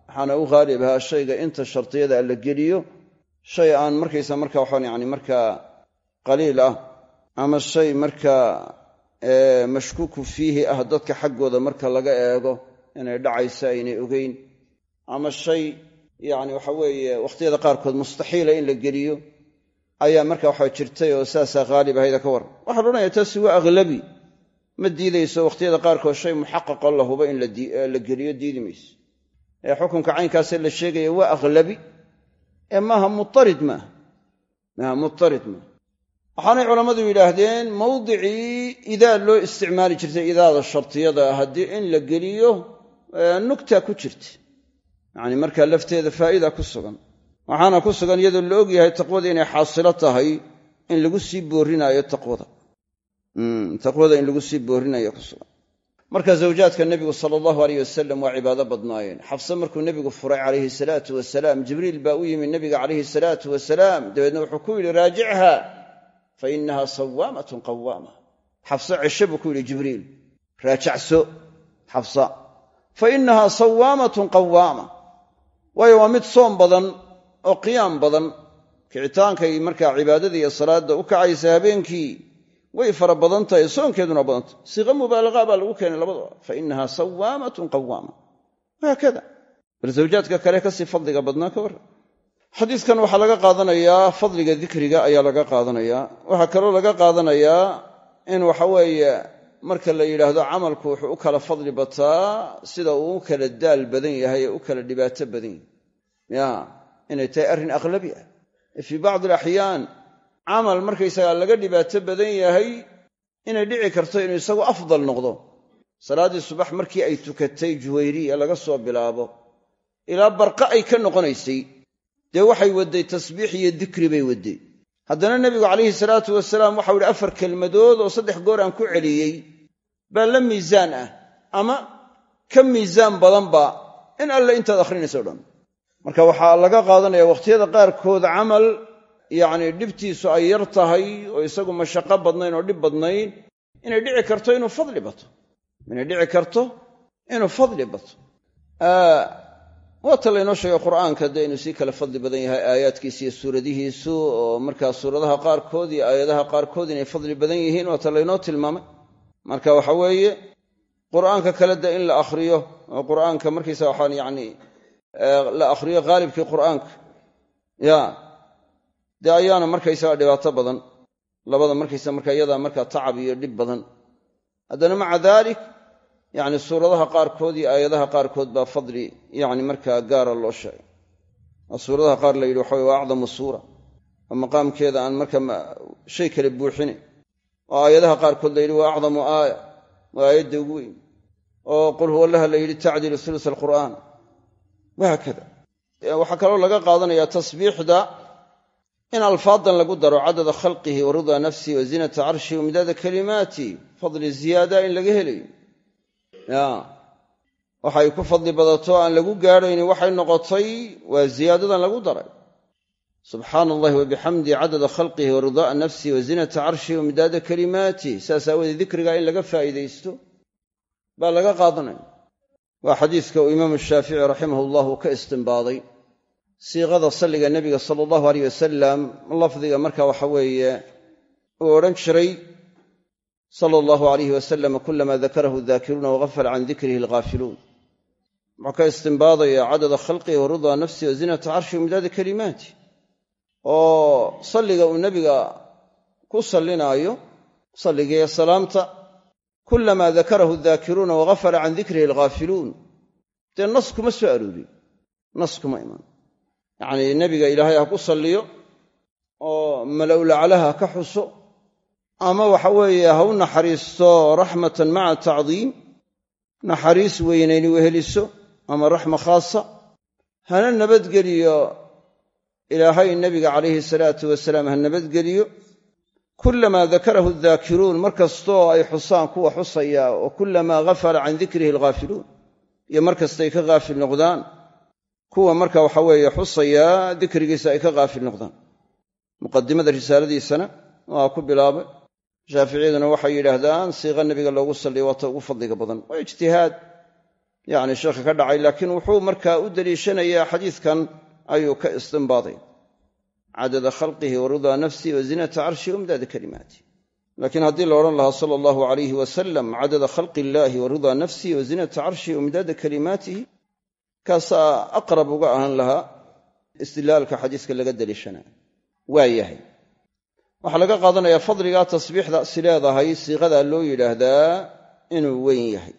A: Waxaana u haalib ahaa shayga inta shartiyada la geliyo. Shay aan markaysa marka waxaan yani markaa qaliil ah ama shay markaa mashkuuku fiihi ah dadka xaggooda marka laga eego inay dhacaysa aynay ogeyn ama shay yani waxa weeye wakhtiyada qaarkood mustaxiila in la geliyo ayaa marka waxa jirtay oo saasaa haalib ahayda ka waran waxaa loodhanaya taasi waa aglabi ma diidayso wakhtiyada qaarkood shay muxaqaqo la hubo in la geliyo diidi mayso. Ee xukunka caynkaasee la sheegaya waa aglabi ee maaha muarid maaha. Maaha mutarid maaha. Waxaanay culammadu yidhaahdeen mawdicii idaa loo isticmaali jirtay idaada shartiyada haddii in la geliyo nugta ku jirta yacni markaa lafteeda faa'ida ku sugan. Waxaana ku sugan iyadoo la og yahay taqwada inay xaasilo tahay in lagu sii boorrinaayo taqwada. Taqwada in lagu sii boorrinayo ku sugan. Marka zawjaadka nebigu sala allahu aleyh wasalam waa cibaado badnaayeen. Xabse markuu nebigu furay calayhi salaatu wasalaam jibriil baa u yimi nebiga calayhi salaatu wasalaam. Dabeedna wuxuu ku yidhi raajichaa fa inaha sawaamatun qawaama xabse ceshe buu ku yidhi jibriil raajacso xabsa fa inaha sawaamatun qawaama waayo waa mid soom badan oo qiyaam badan. Kicitaankay markaa cibaadada iyo salaadda u kacaysa habeenkii. Way fara badan tahay soonkeeduna badantah siiqa mubaalaqa baa lagu keenay labadaba fa inaha sawaamatun qawaama wahaakada bal zawjaadka kale ka sii fadliga badnaa ka warran xadiidkan waxaa laga qaadanayaa fadliga dikriga ayaa laga qaadanayaa waxaa kaloo laga qaadanayaa in waxaweeye marka la yidhaahdo camalku wuxuu u kala fadli bataa sida uu u kala daal badan yahay ee u kala dhibaato badan yahay. Ya inay tahay arrin aqlabi ah. Fii bacdi alaxyaan camal markaysagaa laga dhibaato badan yahay inay dhici karto inuu isagu afdal noqdo. Salaaddii subax markii ay tukatay juwayriya laga soo bilaabo ilaa barqa ay ka noqonaysay dee waxay wadday tasbiix iyo dikri bay wadday haddana nebigu calayhi salaatu wasalaam waxau yidhi afar kelmadood oo saddex goor aan ku celiyey baa la miisaan ah ama ka miisaan badanba in alle intaad akhrinayso o dhan. Marka waxaa laga qaadanaya wakhtiyada qaarkood camal yacni dhibtiisu ay yar tahay oo isagu mashaqo badnayn oo dhib badnayn inay dhici karto inuu fadli bato. Inay dhici karto inuu fadli bato waata laynoo sheegay qur'aanka dee inuu sii kala fadli badan yahay aayaadkiisa iyo suuradihiisu oo markaa suuradaha qaarkood iyo aayadaha qaarkood inay fadli badan yihiin waata laynoo tilmaamay. Marka waxa weeye qur'aanka kale de in la akhriyo oo qur'aanka markiisa waxaan yacni la akhriyo haalibkii qur'aanka ya dee ayaana markaysaga dhibaato badan. Labada markaysa marka iyadaa markaa tacab iyo dhib badan. Haddana maca dalik yacni suuradaha qaarkood iyo aayadaha qaarkood baa fadli yacni markaa gaara loo sheegay. Waa suuradaha qaar la yidhi waxa way waa acdamu suura. Oo maqaamkeeda aan marka shay kale buuxine oo aayadaha qaarkood la yidhi waa acdamu aaya waa aayadda ugu weyn. Oo qul huwa allaha la yidhi tacdilu sulus alqur'aan. Wahaakada waxaa kaloo laga qaadanayaa tasbiixda in alfaadan lagu daro cadada khalqihi wa ridaa nafsihi wa zinata carshihi wa midaada kalimaati fadli ziyaada in laga helayo waxay ku fadli badato aan lagu gaadhayni waxay noqotay waa ziyaadadan lagu daray. Subxaana allahi wa bixamdihi cadada khalqihi wa ridaaa nafsihi wa zinata carshihi wa midaada kalimaatih saas aawoodee dikriga in laga faa'iidaysto baa laga qaadanaya waa xadiiska uu imaamu shaafici raximah llah uu ka istimbaaday siiqada salliga nebiga sala allahu aleyh wasalam lafdiga marka waxa weeye uu odhan jiray sala allahu alayhi wasalam kulama dakarahu daakiruuna wagafala can dikrihi alghaafiluun wuxuu ka istimbaadaya cadada khalqihi wa ridaa nafsihi wa zinata carshi wa midaada kalimaati. Oo salliga uu nebiga ku sallinaayo salligiiyo salaamta kulamaa dakarahu daakiruuna wagafala can dikrihi alghaafiluun dee nas kuma soo aroorin nas kuma iman. Yacnii nebiga ilaahay ha ku salliyo oo malowlaclaha ka xuso ama waxa weeye ha u naxariisto raxmatan maca tacdiim naxariis weynayni weheliso ama raxma khaasa hana nabadgeliyo ilaahay nebiga calayhi salaatu wasalaam ha nabadgeliyo. Kulamaa dakarahu daakiruun mar kastoo ay xusaan kuwa xusaya wa kulamaa gafala can dikrihi alghaafiluun iyo mar kastay ka haafil noqdaan kuwa marka waxa weeye xusayaa dikrigiisa ay ka haafil noqdaan. Muqadimada risaaladiisana waa ku bilaabay shaaficiyaduna waxay yidhaahdaan siiqa nebiga loogu salliya waa ta ugu fadliga badan. Waa ijtihaad yacni sheekha ka dhacay laakiin wuxuu markaa u deliishanayaa xadiidkan ayuu ka istinbaaday. Cadada khalqihi wa ridaa nafsihi wa zinata carshihi wamdaada kalimaati. Laakiin haddii la odhan lahaa sala allahu alayhi wasalam cadada khalqi illaahi wa ridaa nafsihi wa zinata wamdaada kalimaatihi kaasaa aqrab uga ahaan lahaa istidlaalka xadiiska laga deliishanaya waa yahay waxaa laga qaadanayaa fadligaa tasbiixda si leedahay siiqadaa loo yidhaahdaa inuu weyn yahay.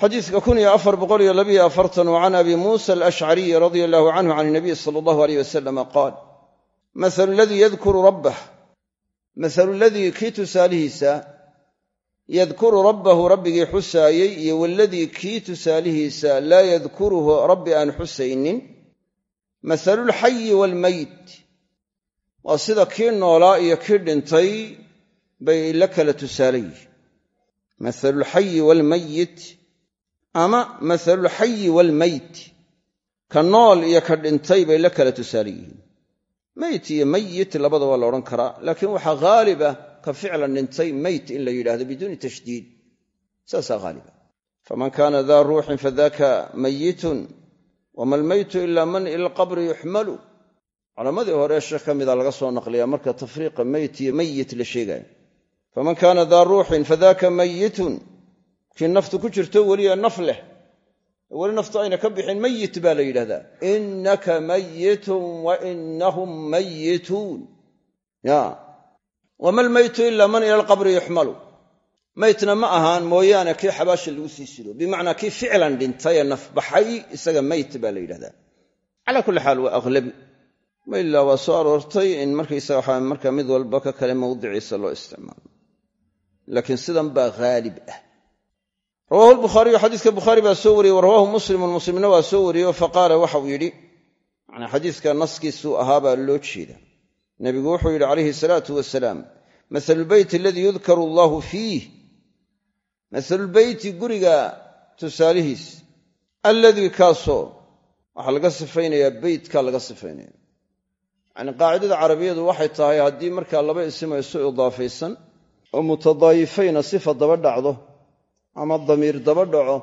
A: Xadiiska can abi muusa alashcariyi radia allahu canhu can inabiy sala allahu aleyh wasalama qaal mahalu ladii yadkuru rabbah. Mahalu ladii kii tusaalihiisa yadkuru rabbahu rabbigii xusaayey iyo waladii kii tusaalihiisa laa yadkuruhu rabbi aan xusaynin. Mahalulxayi waalmayt waa sida kii noolaa iyo kii dhintay bay la kala tusaale yihiin mahalulxayi waalmayit ama mahalulxayi waalmayt ka nool iyo ka dhintay bay la kala tusaale yihiin meyt iyo mayit labada waa la odhan karaa laakiin waxaa haaliba ka ficlan dhintay meyt in la yidhahdo biduuni tashdiid. Saasaa haaliba faman kaana daa ruuxin fadaka mayitun wama almeytu ila man ila alqabri yuxmalu culammadii hore sheekh ka mida laga soo naqliyaa marka tafriiqa meyt iyo mayit la sheegaayo. Faman kaana daa ruuxin fadaka mayitun kii naftu ku jirto weliya naf leh naftu ayna ka bixin mayit baa la yidhahdaa innaka mayitun wa inahum mayituun wama almeytu ila man ila alqabri yuxmalu meytna ma ahaan mooyaane kii xabaasha lagu sii sido bimacnaa kii ficlan dhintay ee nafbaxay isaga meyt baa la yidhahdaa calaa kulli xaal waa aqlabi ilaa waa soo aroortay in markaysaga waxaa marka mid walba ka kale mawdiciisa loo isticmaalo. Laakiin sidan baa haalib ah. Rawaahu lbukhaariyu xadiiska bukhaari baa soo wariyey wa rawaahu muslimun muslimna waa soo wariyey faqaala waxau yidhi manaa xadiiska naskiisuu ahaabaa loo jeeda nebigu wuxuu yidhi calayhi salaatu wasalaam mahalulbeyti aladii yudkaru allaahu fiih. Mahalulbeyti guriga tusaalihiis alladii kaasoo waxaa laga sifaynayaa beytka laga sifaynaya yacni qaacidada carabiyadu waxay tahay haddii markaa laba isima isu idaafaysan oo mutadaayifayna sifa daba dhacdo ama damiir daba dhaco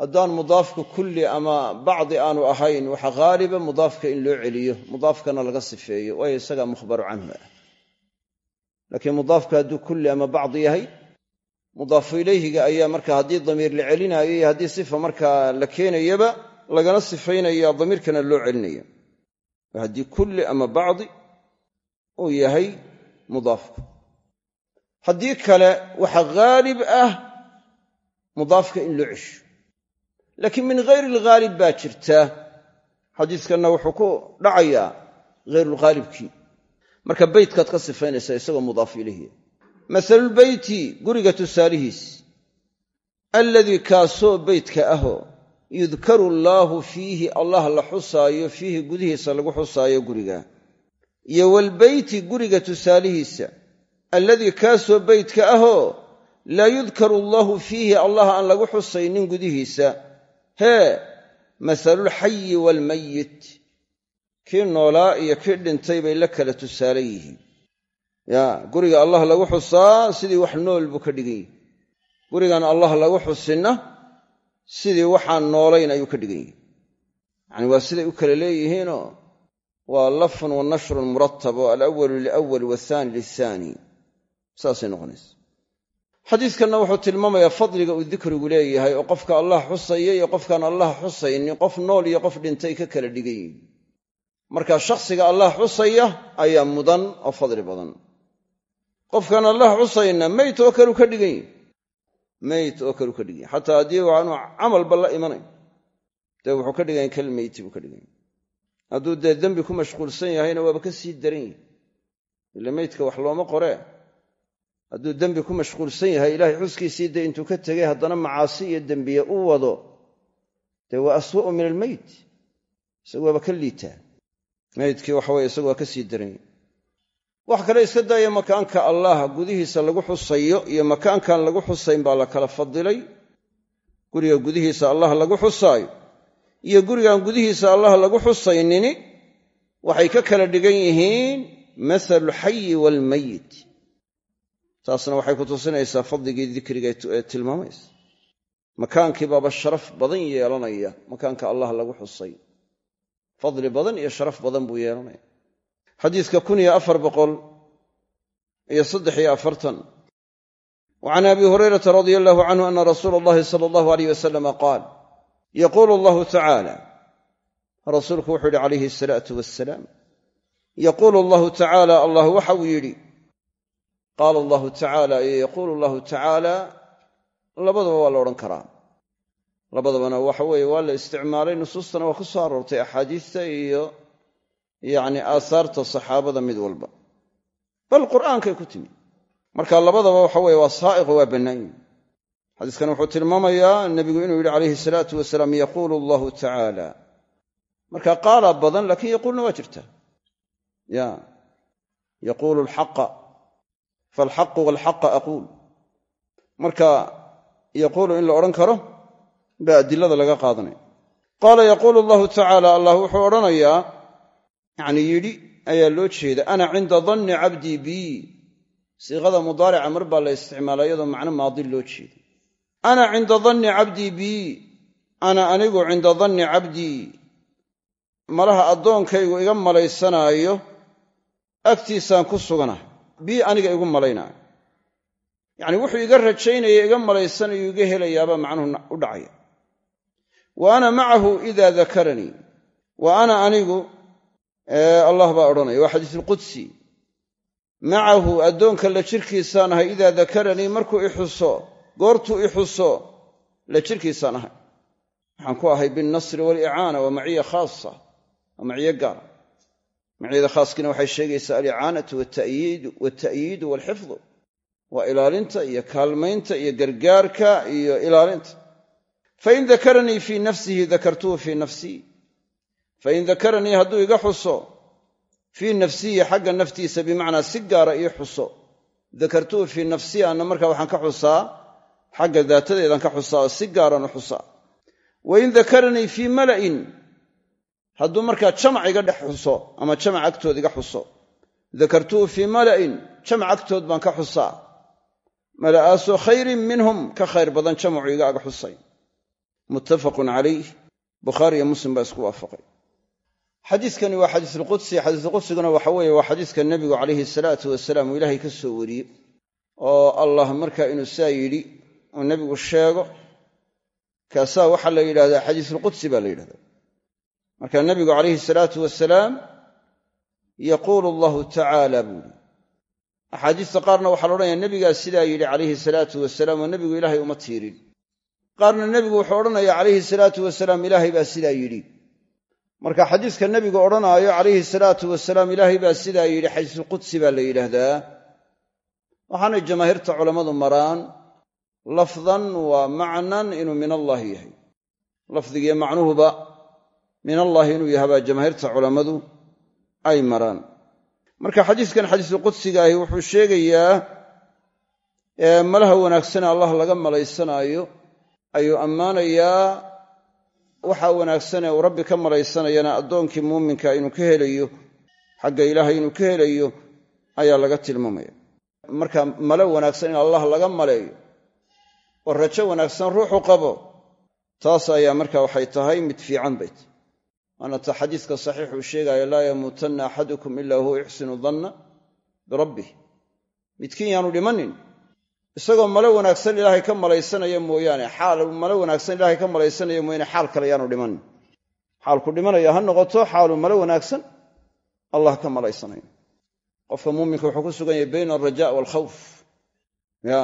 A: haddaan mudaafku kulli ama bacdi aanu ahayn waxa haaliba mudaafka in loo celiyo mudaafkana laga sifeeyo waayo isagaa mukhbaru canhu ah. Laakiin mudaafka hadduu kulli ama bacdi yahay mudaafu ilayhiga ayaa marka haddii damiir la celinaayo iyo haddii sifa markaa la keenayaba lagana sifaynaya damiirkana loo celinaya haddii kulli ama bacdi uu yahay mudaafku haddii kale waxa haalib ah mudaafka in loo cesho. Laakiin min hayri alghaalib baa jirta. Xadiiskanna wuxuu ku dhacayaa hayrulghaalibkii marka beytkaad ka sifaynaysaa isagoo mudaaf ilayhi. Masalulbeyti guriga tusaalihiis. Alladii kaasoo beytka ahoo yudkaru allaahu fiihi allah la xusaayo fiihi gudihiisa lagu xusaayo guriga. Iyo walbeyti guriga tusaalihiisa. Alladii kaasoo beytka ahoo laa yudkaru allaahu fiihi allah aan lagu xusaynin gudihiisa. Hee masalulxayi waalmayit kii noolaa iyo kii dhintay bay la kala tusaale yihiin. Ya guriga allah lagu xusaa sidii wax nool buu ka dhigan yihi gurigan allah lagu xusinna sidii waxaan noolayn ayuu ka dhigan yihi yacani waa siday u kala leeyihiinoo waa lafun wa nashrun muratab oo alawalu liawali waathaani lithaani. Saasay noqonaysa. Xadiiskanna wuxuu tilmaamayaa fadliga uu dikrigu leeyahay oo qofka allah xusaya iyo qofkaan allah xusaynin qof nool iyo qof dhintay ka kala dhigan yihiin marka shakhsiga allah xusaya ayaa mudan oo fadli badan. Qofkaan allah xusayna meyt oo kaleu ka dhigan yihi meyt oo kaleu ka dhigan yahi xataa haddii aanu camalba la imanayn. Dee wuxuu ka dhigan yahy kal meyti buu ka dhigan yahy hadduu dee dembi ku mashquulsan yahayna waaba ka sii daran yihi ile meydka wax looma qoree hadduu dembi ku mashquulsan yahay ilaahay xuskiisii dee intuu ka tegay haddana macaasi iyo dembiye u wado dee waa aswa'u min almeyt isagu waaba ka liitaa. Meydkii waxaweye isagu waa ka sii daran yahy wax kale iska daaya makaanka allah gudihiisa lagu xusayo iyo makaankan lagu xusayn baa la kala fadilay. Guriga gudihiisa allah lagu xusaayo iyo gurigaan gudihiisa allah lagu xusaynini waxay ka kala dhigan yihiin mathalu xayi waalmayit taasna waxay ku tusinaysaa fadligii dikriga ee tilmaamaysa. Makaankii baaba sharaf badan yeelanaya makaanka allah lagu xusay. Fadli badan iyo sharaf badan buu yeelanaya xadiiska kun iyo afar boqol iyo saddex iyo afartan. Wa can abi hurayrata radia allahu canhu ana rasuula allahi sala allahu aleyh wasalama qaal yaquulu allahu tacaala rasuulku wuxuu yidhi calayhi asalaatu wassalaam yaquulu allahu tacaala allah waxa uu yidhi qaala allahu tacaala iyo yaquulu allahu tacaala labadaba waa la odhan karaa. Labadabana waxa waa la isticmaalay nusuustana waa ku soo aroortay axaadiista yacni aahaarta saxaabada mid walba. Bal qur'aankay ku timi. Marka labadaba waxa weye waa saa'iqo waa bannaan. Xadiiskan wuxuu tilmaamayaa nebigu inuu yidhi calayhi salaatu wasalaam yaquulu allahu tacaala marka qaala badan laakiin yaquulna waa jirta. Ya. Yaquulu alxaqa faalxaqu walxaqa aquul. Marka yaquulu in la odhan karo baa adilada laga qaadanaya. Qaala yaquulu allahu tacaala allah wuxuu odhanayaa yacni yidhi ayaa loo jeeda ana cinda danni cabdii bii. Siiqada mudaarica mar baa la isticmaala iyadoo macno maadi loo jeeda ana cinda danni cabdii bii. Ana anigu cinda danni cabdii. Malaha addoonkaygu iga malaysanaayo agtiisaan ku suganahay. Bii aniga igu malaynaayo. Yacni wuxuu iga rajaynaya iga malaysanayo iga helayaabaa macnuhu u dhacaya. Wa ana macahu idaa dakaranii. Wa ana anigu allah baa odhanaya waa xadiisulqudsi macahu addoonka la jirkiisaan ahay idaa dakaranii markuu i xuso goortuu i xuso la jirkiisaan ahay. Waxaan ku ahay binnasri waalicaana waa maciya khaasa waa maciyo gaara maciyada khaaskiina waxay sheegaysaa alicaanatu waalta'yiidu waalxifdu waa ilaalinta iyo kaalmaynta iyo gargaarka iyo ilaalinta. Fain dakaranii fii nafsihi dakartuhu fii nafsii fain dakaranii hadduu iga xuso fii nafsihi xagga naftiisa bimacnaa si gaara ii xuso dakartuhu fii nafsii anna markaa waxaan ka xusaa xagga daatadeedaan ka xusaa oo si gaaran u xusaa wain dakaranii fii mala'in hadduu markaa jamac iga dhex xuso ama jamac agtood iga xuso dakartuhu fii mala'in jamac agtood baan ka xusaa mala'aasoo khayrin minhum ka khayr badan jamacu iga ag xusay muttafaqun calayh bukhaari iyo muslim baa isku waafaqay xadiiskani waa xadiisulqudsi xadiisulqudsiguna waxa weeye waa xadiiska nebigu calayhi salaatu wasalaam uu ilaahay ka soo wariyey oo allah markaa inuu saa yidhi uu nebigu sheego kaasaa waxaa la yidhahdaa xadiisulqudsi baa la yidhahdaa. Marka nebigu calayhi salaatu wasalaam yaquulu allahu tacaala buu yidhi. Axaadiista qaarna waxaa la odhanaya nebigaa sidaa yidhi calayhi salaatu wasalaam oo nebigu ilaahay uma tiirin. Qaarna nebigu wuxuu odhanaya calayhi salaatu wasalaam ilaahay baa sidaa yidhi marka xadiiska nebigu odhanaayo calayhi salaatu wasalaam ilaahay baa sidaa yidhi xadiisulqudsi baa la yidhaahdaa. Waxaanay jamaahiirta culammadu maraan lafdan waa macnan inuu min allaahi yahay. Lafdigiiyo macnuhuba min allaahi inuu yahay baa jamaahiirta culammadu ay maraan. Marka xadiiskan xadiisulqudsiga ahi wuxuu sheegayaa malaha wanaagsane allah laga malaysanaayo ayuu ammaanayaa waxa wanaagsanee uu rabbi ka malaysanayana addoonkii muuminka inuu ka helayo xagga ilaahay inuu ka helayo ayaa laga tilmaamaya. Marka malo wanaagsan in allah laga maleeyo oo rajo wanaagsan ruuxu qabo taas ayaa marka waxay tahay mid fiican bayt waana ta xadiiska saxiixuu sheegaayo laa yamuutanna axadukum ilaa huwa yuxsinu danna birabbih midkiin yaanu dhimanin isagoo malo wanaagsan ilaahay ka malaysanaya mooyaane xaal malo wanaagsan ilaahay ka malaysanaya mooyaane xaal kale yaanu dhimanin xaalku dhimanaya ha noqoto xaalu malo wanaagsan allah ka malaysanayo qofka muuminka wuxuu ku sugan yahay bayna alraja waalkhawf ya.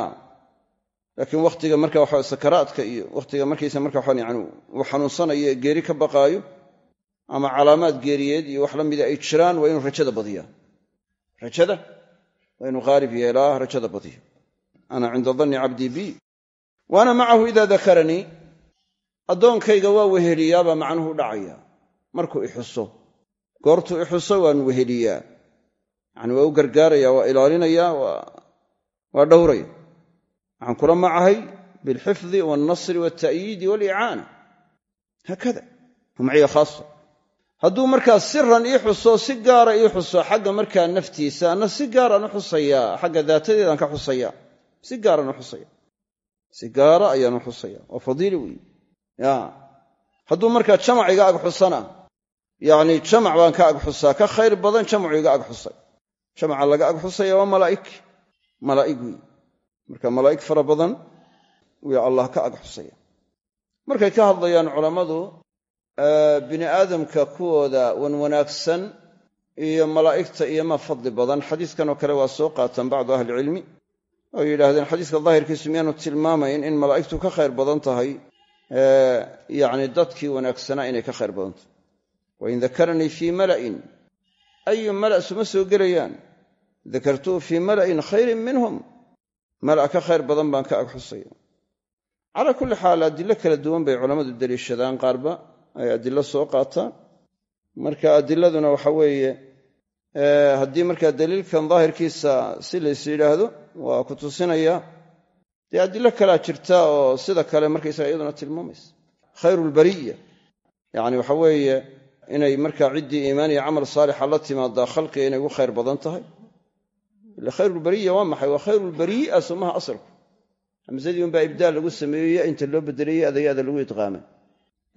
A: Laakiin wakhtiga marka waxa sakaraadka iyo wakhtiga markiisa marka waxaan yani uu xanuunsanayo ee geeri ka baqaayo ama calaamaad geeriyeed iyo wax la mida ay jiraan waa inuu rajada badiyaa. Rajada waa inuu haalib yeelaa rajada badiya ana cinda danni cabdii bi. Wa ana macahu idaa dakaranii addoonkayga waa weheliyaabaa macnuhu u dhacaya markuu ixuso goortuu ixuso waan weheliyaa. Yacni waa u gargaaraya waa ilaalinaya waa dhowraya. Waxaan kula macahay bilxifdi walnasri walta'yiidi walicaana haakada. Maciya khaasa. Hadduu markaa siran ii xuso si gaara ii xuso xagga markaa naftiisa ana si gaaraan u xusayaa xagga daatadeedaan ka xusaya si gaaraan u xusaya. Si gaara ayaan u xusaya. Waa fadiili weeye. Ya. Hadduu markaa jamac iga ag xusana yacni jamac baan ka ag xusaa ka khayr badan jamacu iga ag xusay. Jamaca laga ag xusaya waa malaa'ig. Malaa'ig weeye. Marka malaa'ig fara badan wii allah ka ag xusaya. Markay ka hadlayaan culammadu bini aadamka kuwooda wan wanaagsan iyo malaa'igta iyo ma fadli badan. Xadiiskan oo kale waa soo qaataan bacdu ahlicilmi oo yidhaahdeen xadiiska daahirkiisu miyaanu tilmaamayn in malaa'igtu ka khayr badan tahay? Yacni dadkii wanaagsanaa inay ka khayr badan tahay. Wain dakaranii fii mala'in ayu mala' suma soo gelayaan? Dakartuhu fii mala'in khayrin minhum. Mala' ka khayr badan baan ka ag xusaya. Calaa kulli xaal adilo kala duwan bay culammadu deliishadaan qaarba ay adilo soo qaataan. Marka adiladuna waxa weeye haddii markaa daliilkan daahirkiisa si lays yidhaahdo waa ku tusinaya. Dee adilo kalea jirta oo sida kale markaysaga iyaduna tilmaamaysa khayru lbariya yacni waxa weeye inay markaa ciddii iimaan iyo camal saalixa la timaadaa khalqiga inay ugu khayr badan tahay. Ila khayrulbariya waa maxay? Waa khayrulbarii'a somaha asalku. Hamsadii unbaa ibdaal lagu sameeyey inta loo bedeleyey adayaada lagu idqaamay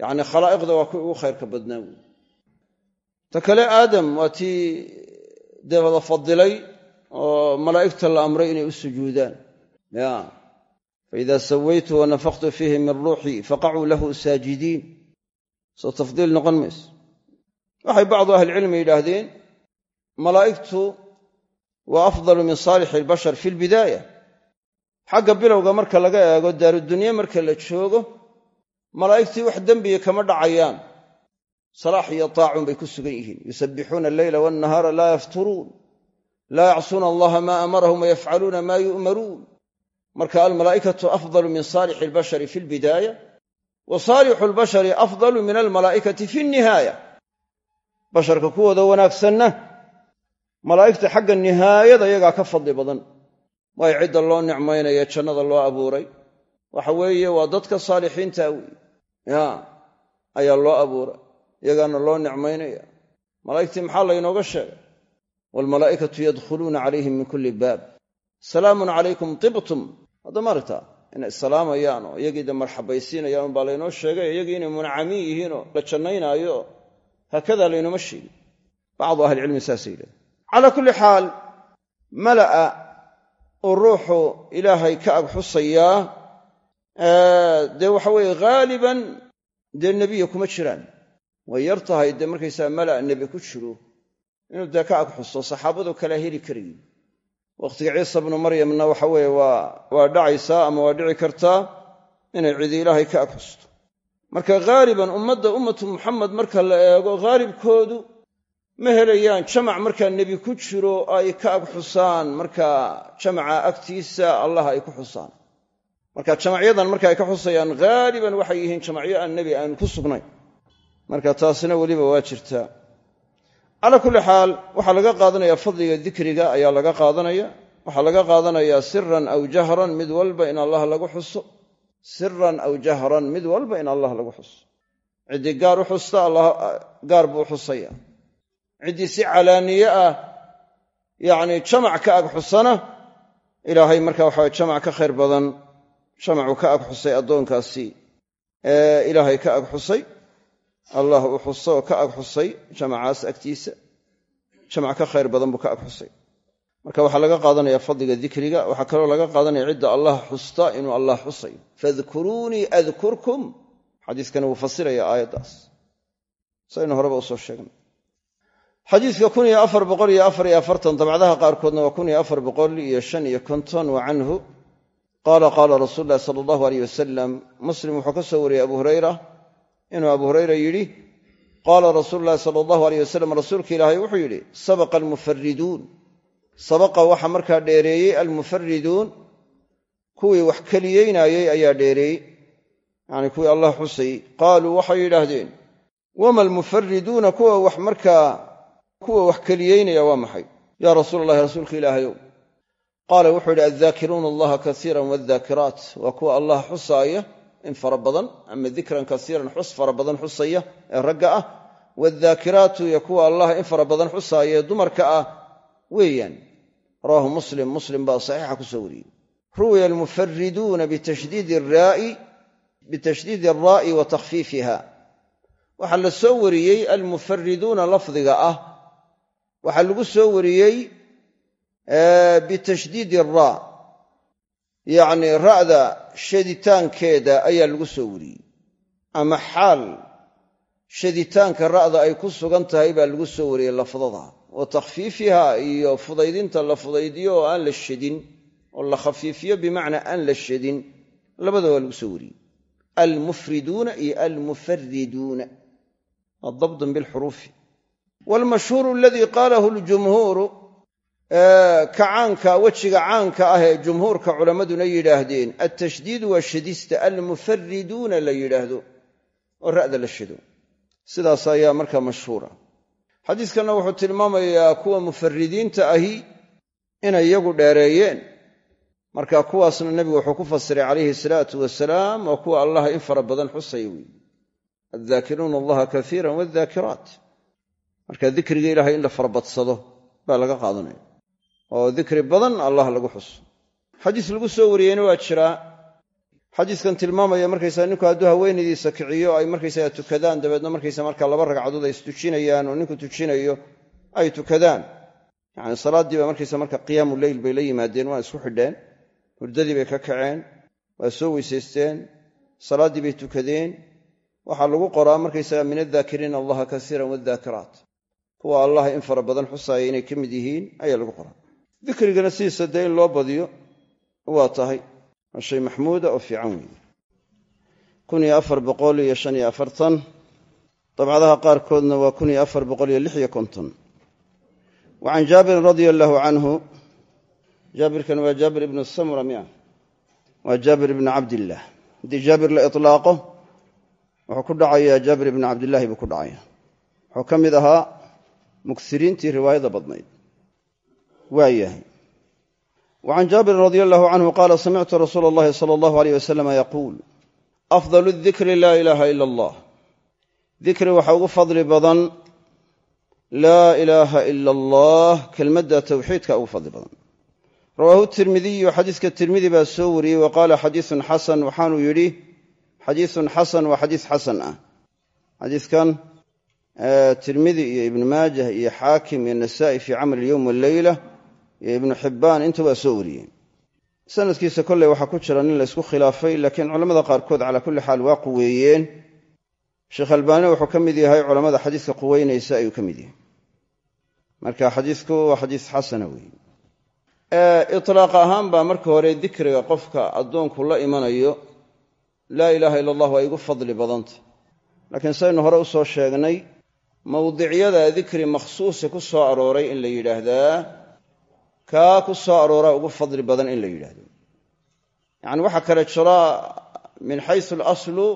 A: yacni khalaa'iqda waa kuwii ugu khayrka badnaa. Wey ta kale aadam waa tii dee wada fadilay oo malaa'igta la amray inay u sujuudaan. Ya. Faida sawaytu wanafaqtu fiihi min ruuxii faqacuu lahu saajidiin. Soo tafdiil noqon mayso waxay bacdu ahlicilmi yidhaahdeen malaa'igtu waa afdalu min saalixi albashar fi lbidaaya xagga bilowga marka laga eego daarudunye marka la joogo malaa'igtii wax dembiga kama dhacayaan. Salaax iyo taacun bay ku sugan yihiin. Yusabbixuuna alleyla waannahaara laa yafturuun laa yacsuuna allaha maa amarahum wayafcaluuna maa yu'maruun. Marka almalaa'ikatu afdalu min saalixi albashari fi lbidaaya wa saalixu albashari afdalu min almalaa'ikati fi nnihaaya basharka kuwooda wanaagsanna malaa'igta xagga nihaayada iyagaa ka fadli badan. Waayo cidda loo nicmaynaya jannada loo abuuray. Waxa weeye waa dadka saalixiinta wey ya ayaa loo abuuray iyagaana loo nicmaynaya. Malaa'igtii maxaa laynooga sheegay waalmalaa'ikatu yadkhuluuna calayhim min kulli baab salaamun calaykum tibtum hadda maaragtaa inay salaamayaan oo iyagiida marxabaysiinayaan unbaa laynoo sheegay iyagii inay muncamin yihiinoo la jannaynaayo haakadaa laynooma sheegin bacdu ahlicilmi saasay yidhahdeen calaa kulli xaal mala'a uu ruuxu ilaahay ka ag xusayaa dee waxa weeye haaliban dee nebiya kuma jiraan way yar tahay ku jiro inuu dee ka ag xuso saxaabadu kalaa heli karayin wakhtiga ciisa bnu maryamna waxa weeye waa dhacaysaa ama waa dhici kartaa inay cidi ilaahay ka ag xusto marka haaliban ummadda ummatu muxamed marka la eego haalibkoodu ma helayaan jamac markaa nebi ku jiro ay ka ag xusaan markaa jamaca agtiisa allah ay ku xusaan. Marka jamacyadan marka ay ka xusayaan haaliban waxay yihiin jamacyo aan nebi aanu ku sugnayn marka taasina weliba waa jirtaa calaa kulli xaal waxaa laga qaadanaya fadliga dikriga ayaa laga qaadanaya. Waxaa laga qaadanayaa siran aw jahran mid walba in allah lagu xuso. Siran aw jahran mid walba in allah lagu xuso. Ciddii gaar u xusta allah gaar buu u xusaya. Ciddii si calaaniye ah yacni jamac ka ag xusana ilaahay marka waxaa jamac ka khayr badan. Jamacu ka ag xusay addoonkaasi. Ee ilaahay ka ag xusay allah uu xuso oo ka ag xusay jamacaas agtiisa. Jamac ka khayr badan buu ka ag xusay marka waxaa laga qaadanaya fadliga dikriga waxaa kaloo laga qaadanaya cidda allah xusta inuu allah xusayo fadkuruunii adkurkum xadiiskani wuu fasiraya aayaddaas. Saynu horeba u soo sheegnay. Xadiidka kun iyo afar boqol iyo afar iyo afartan dabcdaha qaarkoodna waa kun iyo afar boqol iyo shan iyo konton wa canhu. Qaala qaala rasuulu llahi sala allahu aleyh wasalam muslim wuxuu ka soo wariyey abu hurayra inuu abu hurayra yidhi qaala rasuulu llahi sala allahu aleyh wasalam rasuulka ilaahay wuxuu yidhi sabaqa almufariduun sabaqa waxa markaa dheereeyey almufariduun kuwii wax keliyeynaayey ayaa dheereeyey. Yacni kuwii allah xusayey qaaluu waxay yidhaahdeen wama almufariduuna kuwa wax markaa kuwa wax keliyeynaya waa maxay? Yaa rasuul allahi rasuulka ilaahayow. Qaala wuxuu yidhi addaakiruuna allaha kaiira wadaakiraat waa kuwa allah xusaaya in fara badan ama dikran kaiiran xus fara badan xusaya ee ragga ah wadaakiraatu iyo kuwa allah in fara badan dumarka ah weeyaan. Rawaahu muslim muslim baa saxiixa ku soo wariyey. Ruwiya almufariduuna bitashdiidi alraa'i wa takhfiifiha. Waxaa la soo wariyey almufariduuna lafdiga ah. Waxaa lagu soo wariyey bitashdiidi araa yacnii ra'da shaditaankeeda ayaa lagu soo wariyey. Ama xaal shaditaanka ra'da ay ku sugan tahay baa lagu soo wariyey lafdada. Wa takhfiifiha iyo fudaydinta la fudaydiyo oo aan la shadin oo la khafiifiyo bimacnaa aan la shadin labada waa lagu soo wariyey. Almufriduuna iyo almufariduuna adabdun bilxuruufi waalmashhuuru aladii ka caanka wejiga caanka ah ee jumhuurka culammaduna yidhaahdeen altashdiidu waa shadista almufariduuna la yidhaahdo oo ra'da la shado sidaas ayaa markaa mashhuura. Xadiiskanna wuxuu tilmaamayaa kuwa mufaridiinta ahi inay iyagu dheereeyeen. Marka kuwaasna nebigu wuxuu ku fasiray calayhi salaatu wasalaam waa kuwa allah in fara badan xusaya weeye addaakiruuna allaha kaiira wadaakiraat marka dikriga ilahay in la farabadsado baa laga qaadanaya oo dikri badan allah lagu xuso xadiis lagu soo wariyeyna waa jiraa xadiiskan tilmaamaya markaysaa ninku hadduu haweenaydiisa kiciyo ay markaysaga tukadaan dabeedna markaysa markaa laba ragcadood ay istujinayaan oo ninku tujinayo ay tukadaan. Yacni salaaddii markaysa marka qiyaamu leyl bay la yimaadeen waa isku xidheen. Hurdadii bay ka kaceen waa soo weysaysteen salaaddii bay tukadeen. Waxaa lagu qoraa markaysaga min addaakiriina allaha kasiiran wadaakiraat kuwa allah in fara badan xusaaya inay ka mid yihiin ayaa lagu qoraa dikrigana sidiisa dee in loo badiyo waa tahay. Waa shay maxmuuda oo fiican weeye. Dabcadaha qaarkoodna waa wa can jaabirin radia allaahu canhu jaabirkan waa jaabir ibnu samura mia waa jaabir ibni cabdillaah haddii jaabir la itlaaqo wuxuu ku dhacayaa jaabir ibni cabdillaahi buu ku dhacaya. Wuxuu ka mid ahaa muksiriintii riwaayada badnayd waa yahay wa can jaabirin radia allahu canhu qaala samictu rasuula allahi sala allahu aleyh wasalama yaquul afdalu dikri laa ilaaha ila allah dikri waxa ugu fadli badan laa ilaaha ila allah kelmadda tawxiidka ugu fadli badan rawaahu tirmidiyu xadiiska tirmidi baa soo wariyey wa qaala xadiisun xasan waxaanuu yidhi xadiisun xasan waa xadiis xasan ah xadiiskan tirmidi iyo ibnu maajah iyo xaakim iyo nasaa'i fii camali yowm walleyla iyo ibnu xibbaan inta waa soo wariyeen. Sanadkiisa kolley waxaa ku jira nin la ysku khilaafay laakiin culammada qaarkood calaa kulli xaal waa quweeyeen. Sheekh albaani wuxuu ka mid yahay culammada xadiiska quweynaysa ayuu ka mid yahay. Marka xadiisku waa xadiis xasana weeye itlaaq ahaan baa marka hore dikriga qofka addoonku la imanayo laa ilaaha ila allah waa igu fadli badanta. Laakiin saynu hore u soo sheegnay mawdicyada dikri makhsuusi ku soo arooray in la yidhaahdaa kaa ku soo arooraa ugu fadli badan in la yidhaahdo. Yacni waxaa kale jira min xaysu alaslu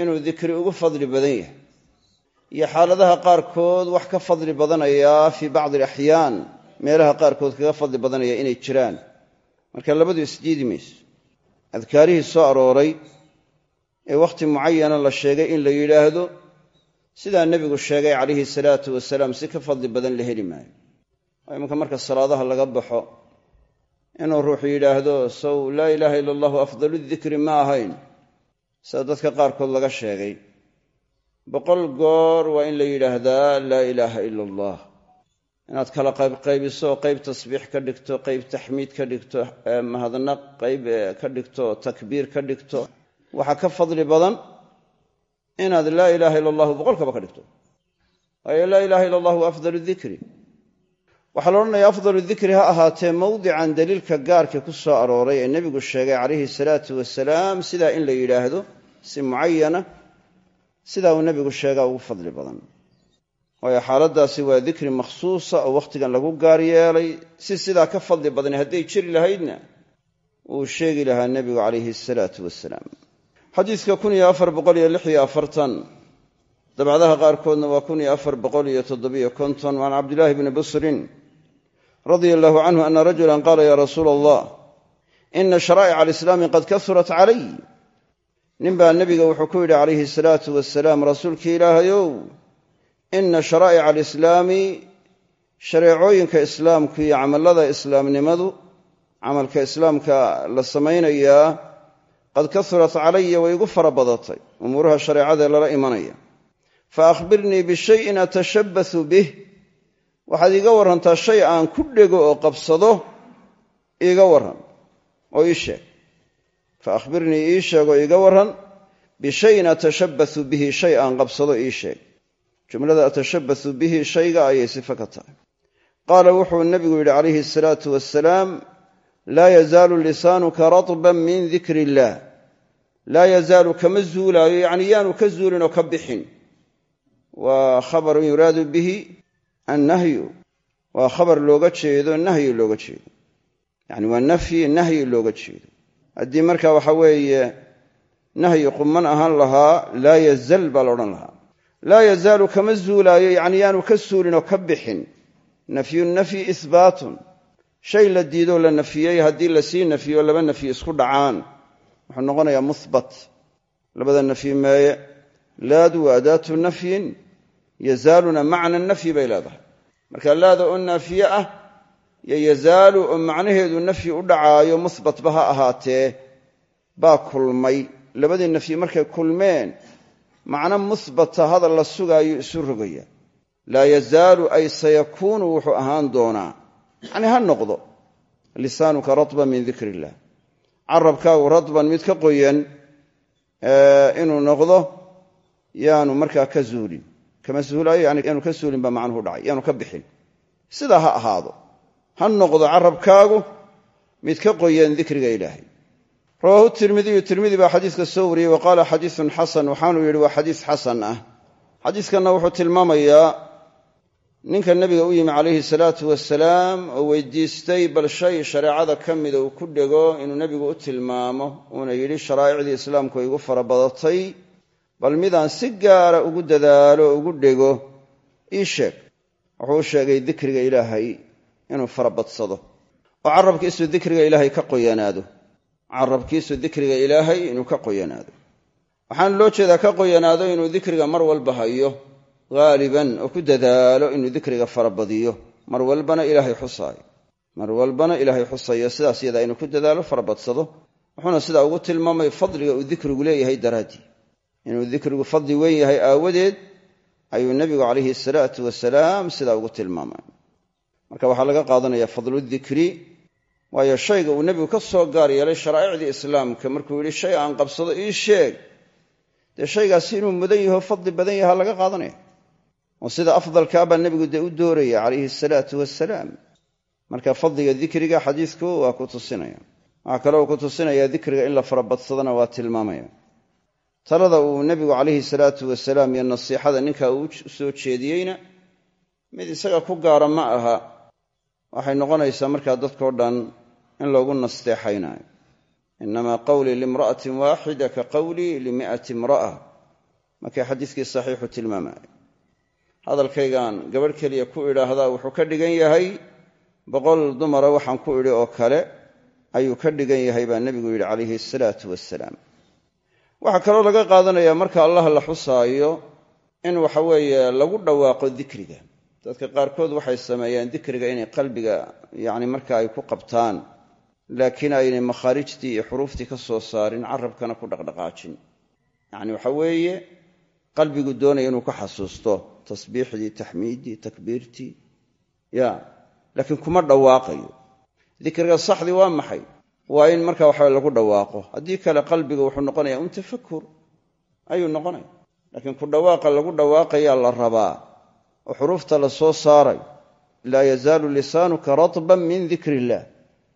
A: inuu dikri ugu fadli badan yahay. Iyo xaaladaha qaarkood wax ka fadli badanayaa fii bacdi alaxyaan meelaha qaarkood kaga fadli badanaya inay jiraan. Marka labadu isdiidi mayso. Adkaarihii soo arooray ee wakhti mucayana la sheegay in la yidhaahdo sidaa nebigu sheegay calayhi salaatu wasalaam si ka fadli badan la heli maayo oo imanka marka salaadaha laga baxo inuu ruuxu yidhaahdo sow laa ilaaha ila allahu afdalu dikri ma ahayn. Sida dadka qaarkood laga sheegay. Boqol goor waa in la yidhaahdaa laa ilaaha ila allah inaad kala qaybqaybiso qayb tasbiix ka dhigto qayb taxmiid ka dhigto mahadnaq qayb ka dhigto takbiir ka dhigto. Waxaa ka fadli badan inaad laa ilaaha ila allahu boqolkaba ka dhigto. Waayo laa ilaha ila allahu afdalu dikri waxaa la odhanaya afdalu dikri ha ahaatee mawdican daliilka gaarka ku soo arooray ee nebigu sheegay calayhi salaatu wasalaam sidaa in la yidhaahdo si mucayana sidaa uu nebigu sheegaa ugu fadli badan. Waayo xaaladdaasi waa dikri makhsuusa oo wakhtigan lagu gaar yeelay. Si sidaa ka fadli badani hadday jiri lahaydna uu sheegi lahaa nebigu calayhi asalaatu wasalaam. Afartan dabcdaha qaarkoodna waa kun iyo afar boqol iyo toddobiyo konton waan cabdillaahi bni busrin radia allahu canhu ana rajulan qaala ya rasuula allah ina sharaa'ica alislaami qad kahurat calay. Nin baa nebiga wuxuu ku yidhi calayhi salaatu wasalaam rasuulkii ilaahayow ina sharaa'ica alislaami shareecooyinka islaamku iyo camallada islaamnimadu camalka islaamka la samaynayaa qad kahurat calaya way igu fara badatay umuuraha shareecadae lala imanaya. Fa akhbirnii bishayin atashabbasu bih waxaad iiga warrantaa shay aan ku dhego oo qabsado iiga warran oo ii sheeg. Fa akhbirnii ii sheeg oo iiga warran bishayin atashabbasu bihi shay aan qabsado ii sheeg. Jumlada atashabbasu bihi shayga ayay sifo ka tahay. Qaala wuxuu nebigu yidhi calayhi asalaatu wasalaam laa yazaalu lisaanuka ratban min dikri illaah laa yazaalu kama zuulaayo yacni yaanu ka zuulin oo ka bixin. Waa khabarun yuraadu bihi annahyu waa khabar looga jeedo nahyi looga jeedo yacni waa nafyi nahyi looga jeedo haddii marka waxa weeye nahyi quman ahaan lahaa laa yazal baa la odhan lahaa laa yazaalu kama zuulaayo yacni yaanu ka suulin oo ka bixin nafyu nafyi ihbaatun shay la diidoo la nafiyey haddii la sii nafiyo laba nafyi isku dhacaan wuxuu noqonayaa muhbat labada nafyi meeye laadu waa adaatu nafyin yazaaluna macna nafyi bay leedahay. Marka laada oo naafiye ah yo yazaalu oo macnaheedu nafyi u dhacaayo muhbatba ha ahaatee baa kulmay. Labadii nafyi markay kulmeen macno muhbata hadal la sugaayo isu rogaya. Laa yazaalu ay sayakuunu wuxuu ahaan doonaa. Yacni ha noqdo lisaanuka ratban min dikri illah carabkaagu radban mid ka qoyan inuu noqdo yaanu markaa ka zuulin kama suulayo yani yaanu ka suulin baa macnuhu dhacay yaanu ka bixin. Sidaa ha ahaado. Ha noqdo carabkaagu mid ka qoyan dikriga ilaahay. Rawaahu tirmidiyu tirmidi baa xadiiska soo wariyey wa qaala xadiisun xasan waxaanuu yidhi waa xadiis xasan ah. Xadiiskanna wuxuu tilmaamayaa ninka nebiga u yimi calayhi salaatu wasalaam oo weydiistay bal shay shareecada ka mida uu ku dhego inuu nebigu u tilmaamo uuna yidhi sharaa'icdii islaamku igu fara badatay bal midaan si gaara ugu dadaalo o ugu dhego ii sheeg. Wuxuu sheegay dikriga ilaahay inuu farabadsado oo carabkiisu dikriga ilaahay ka qoyanaado. Carabkiisu dikriga ilaahay inuu ka qoyanaado. Waxaana loo jeedaa ka qoyanaado inuu dikriga mar walba hayo haaliban oo ku dadaalo inuu dikriga farabadiyo mar walbana ilaahay xusaayo. Mar walbana ilaahay xusayo sidaas yadaa inuu ku dadaalo farabadsado wuxuuna sidaa ugu tilmaamay fadliga uu dikrigu leeyahay daraaddii inuu dikrigu fadli weyn yahay aawadeed ayuu nebigu calayhi salaatu wasalaam sidaa ugu tilmaamay. Marka waxaa laga qaadanaya fadludikri waayo shayga uu nebigu ka soo gaar yeelay sharaa'icdii islaamka markuu yidhi shay aan qabsado ii sheeg. Dee shaygaasi inuu mudan yaho fadli badan yaha laga qaadanaya. Oo sida afdalkaa baa nebigu dee u dooraya calayhi salaatu wasalaam. Marka fadliga dikriga xadiidku waa ku tusinaya. Waxaa kaloo ku tusinaya dikriga in la farabadsadana waa tilmaamaya talada uu nebigu calayhi salaatu wasalaam iyo nasiixada ninkaa uu soo jeediyeyna mid isaga ku gaara ma aha. Waxay noqonaysaa markaa dadkao dhan in loogu nasteexaynayo. Inamaa qawlii limra'atin waaxida ka qawlii limi'ati imra'a markay xadiiskii saxiixu tilmaamaya hadalkaygan gabadh keliya ku idhaahdaa wuxuu ka dhigan yahay boqol dumara waxaan ku idhi oo kale ayuu ka dhigan yahay baa nebigu yidhi calayhi asalaatu wasalaam waxaa kaloo laga qaadanaya marka allah la xusaayo in waxa weeye lagu dhawaaqo dikriga. Dadka qaarkood waxay sameeyaan dikriga inay qalbiga yani marka ay ku qabtaan laakiin aynay makhaarijtii iyo xuruuftii ka soo saarin carabkana ku dhaqdhaqaajin. Yacni waxa weeye qalbigu doonaya inuu ka xasuusto tasbiixdii taxmiiddii takbiirtii ya laakiin kuma dhawaaqayo. Dikriga saxdii waa maxay waa in marka waxawe lagu dhawaaqo. Haddii kale qalbiga wuxuu noqonaya un tafakur ayuu noqonaya laakiin ku dhawaaqa lagu dhawaaqayaa la rabaa. Oo xuruufta la soo saaray. Laa yazaalu lisaanuka ratban min dikri illah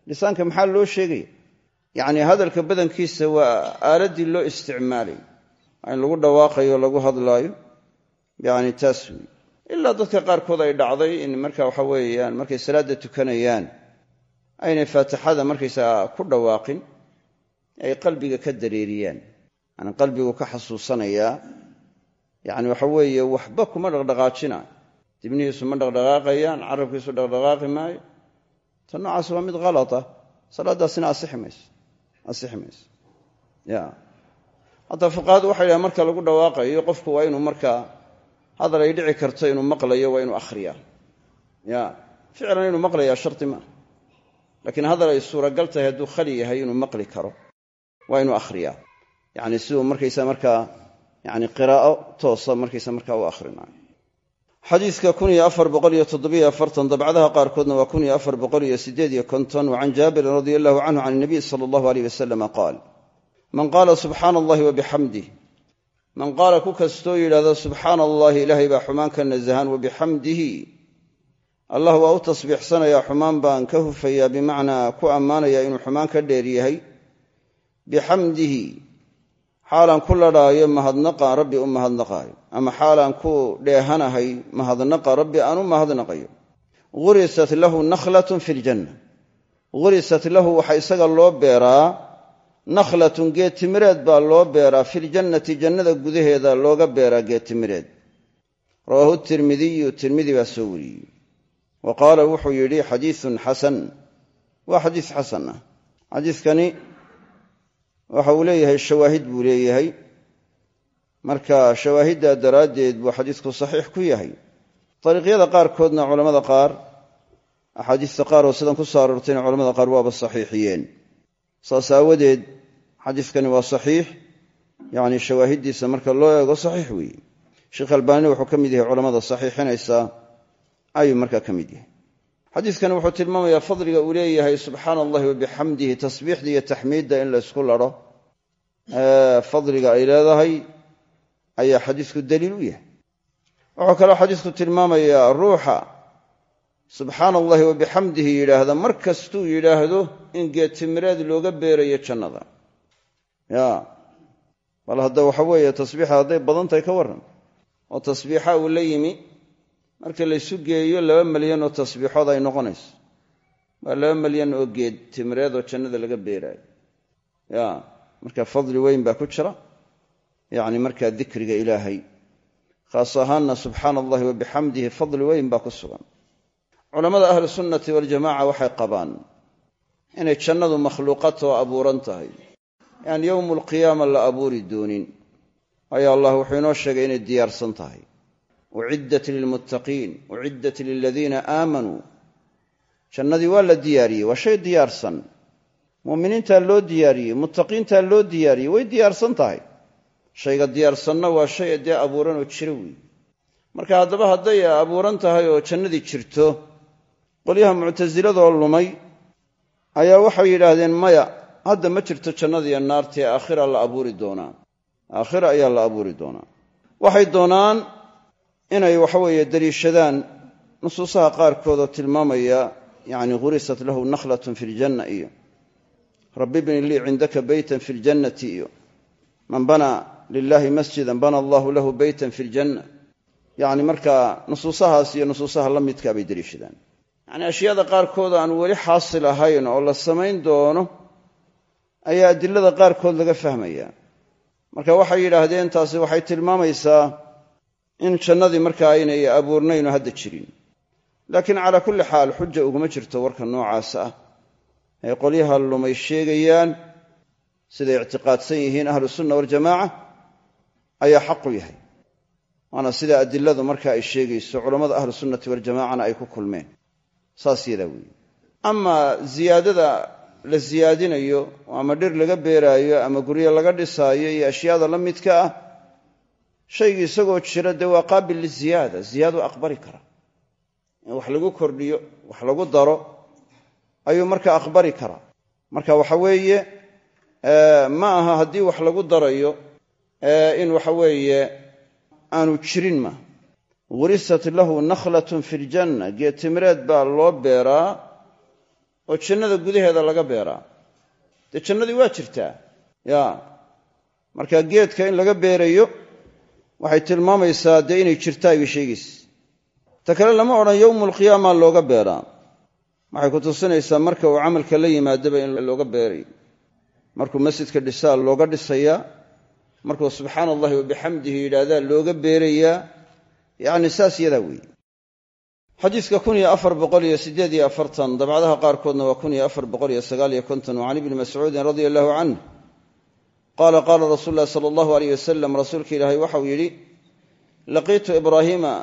A: lisaanka maxaa loo sheegaya yacnii hadalka badankiisa waa aaladdii loo isticmaalay. In lagu dhawaaqayo lagu hadlaayo. Yacni taas ilaa dadka qaarkood ay dhacday in marka waxa weeyaan markay salaadda tukanayaan aynay faatixada markaysaga ku dhawaaqin ay qalbiga ka dareeriyaan. Yani qalbigu ka xasuusanayaa yacni waxa weeye waxba kuma dhaqdhaqaajina. Dibnihiisu ma dhaqdhaqaaqayaan carabkiisu dhaqdhaqaaqi maayo. Ta noocaas waa mid halata salaaddaasina asixi mayso asixi mayso ya. Hadda fuqahadu waxay dhahen marka lagu dhawaaqayo qofku waa inuu markaa hadal ay dhici karto inuu maqlayo waa inuu akhriyaa. Ya. Ficlan inuu maqlayaa shardi maaha laakiin hadal ay suuragal tahay hadduu khali yahay inuu maqli karo waa inuu akhriyaa. Yacni siduu markaysa markaa yani qiraa'o toosa markaysa markaa u akhrinayo xadiidka dabcadaha qaarkoodna waa wa can jaabirin radia allahu canhu can inabiy sala allahu aleyh wasalama qaal man qaala subxaana allahi wabixamdih man qaala ku kastoo yidhahdo subxaana allahi ilaahay baa xumaan ka nasahan wabixamdihi allah waa u tasbiixsanayaa xumaan baan ka hufayaa bimacnaa ku ammaanaya inuu xumaan ka dheer yahay. Bixamdihi xaalaan ku ladhaayo mahadnaqaan rabbi u mahadnaqaayo. Ama xaalaan ku dheehanahay mahadnaqa rabbi aan u mahadnaqayo. Gurisat lahu nakhlatun fi ljanna gurisat lahu waxaa isaga loo beeraa nakhlatun geed timireed baa loo beeraa filjannati jannada gudaheeda looga beeraa geed timireed rawaahu tirmidiyu tirmidi baa soo wariyey wa qaala wuxuu yidhi xadiisun xasan waa xadiis xasan ah xadiiskani waxa uu leeyahay shawaahid buu leeyahay marka shawaahiddaa daraaddeed buu xadiisku saxiix ku yahay dariiqyada qaarkoodna culammada qaar axaadiista qaar oo sidan ku soo aroortayna culamada qaar waaba saxiixiyeen saas aawadeed xadiiskani waa saxiix yacni shawaahiddiisa marka loo eego saxiix weeye sheekh albaanina wuxuu ka mid yahay culammada saxiixinaysaa ayuu markaa ka mid yahay. Xadiidkani wuxuu tilmaamayaa fadliga uu leeyahay subxaana allahi wabixamdihi tasbiixda iyo taxmiidda in la ysku ladho fadliga ay leedahay ayaa xadiisku daliil u yahay. Wuxuu kaloo xadiisku tilmaamayaa ruuxa subxaana allahi wabixamdihi yidhaahda mar kastuu yidhaahdo in geedtimireed looga beerayo jannada. Ya bal hadda waxa weeye tasbiixa hadday badan tahay ka warran. Oo tasbiixa uu la yimi marka laysu geeyo laba malyan oo tasbiixood ay noqonayso. Waa laba malyan oo geed timireed oo jannada laga beeraayo. Ya marka fadli weyn baa ku jira. Yacni markaa dikriga ilaahay khaas ahaanna subxaana allahi wabixamdihi fadli weyn baa ku sugan. Culammada ahlu sunnati waljamaca waxay qabaan inay jannadu makhluuqatoo abuuran tahay. Aan yowmu alqiyaama la abuuri doonin. Waayo allah wuxuu inoo sheegay inay diyaarsan tahay uciddat lilmuttaqiin uciddat liladiina aamanuu jannadii waa la diyaariyey waa shay diyaarsan mu'miniintaa loo diyaariyey muttaqiintaa loo diyaariyey way diyaarsan tahay shayga diyaarsanna waa shay dee abuuran oo jiro weeye marka haddaba hadday abuuran tahay oo jannadii jirto qolyaha muctasiladoo lumay ayaa waxay yidhaahdeen maya hadda ma jirto jannadiiyo naartae aakhira la abuuri doonaa aakhira ayaa la abuuri doonaa waxay doonaan inay waxaweeye deliishadaan nusuusaha qaarkood oo tilmaamaya yacni ghurisat lahu nakhlatun fi ljanna iyo rabbi bni lii cindaka beytan fi ljannati iyo man banaa lilahi masjidan bana allahu lahu beytan fi ljanna yacni markaa nusuusahaas iyo nusuusaha la midkaa bay deliishadaan yacni ashyaada qaarkood aan weli xaasil ahayn oo la samayn doono ayaa adilada qaarkood laga fahmaya marka waxay yidhaahdeen taasi waxay tilmaamaysaa in jannadii markaa aynay abuurnayn oo hadda jirin. Laakiin calaa kulli xaal xuja uguma jirto warka noocaas ah. Ay qolyaha lumay sheegayaan siday ictiqaadsan yihiin ahlu sunna waljamaaca ayaa xaqu yahay. Waana sida adiladu marka ay sheegayso culammada ahlu sunnati waljamacana ay ku kulmeen. Saas yadaa weeye. Amaa ziyaadada la siyaadinayo ama dhir laga beeraayo ama guryo laga dhisaayo iyo ashyaada la midka ah shaygii isagoo jira dee waa qaabil liziyaada ziyaadu aqbali kara. In wax lagu kordhiyo wax lagu daro ayuu marka aqbali karaa. Marka waxa weeye ma aha haddii wax lagu darayo in waxa weeye aanu jirin ma. Gurisat lahu nakhlatun fi ljanna geed timireed baa loo beeraa oo jannada gudaheeda laga beeraa. Dee jannadii waa jirtaa? Ya marka geedka in laga beerayo waxay tilmaamaysaa dee inay jirtaa bay sheegaysa ta kale lama odhan yowmu alqiyaama looga beeraa. Waxay ku tusinaysaa marka uu camalka la yimaadaba in looga beerayo markuu masjidka dhisaa looga dhisayaa markuu subxaana allahi wabixamdihi yidhaahdaa looga beerayaa yacni saas yadaa weeye afartan dabcadaha qaarkoodna waa can ibni mascuudin radia allahu canh qaala qaala rasuulu llahi sala allahu aleyh wasalam rasuulka ilaahay waxau yidhi laqiitu ibraahiima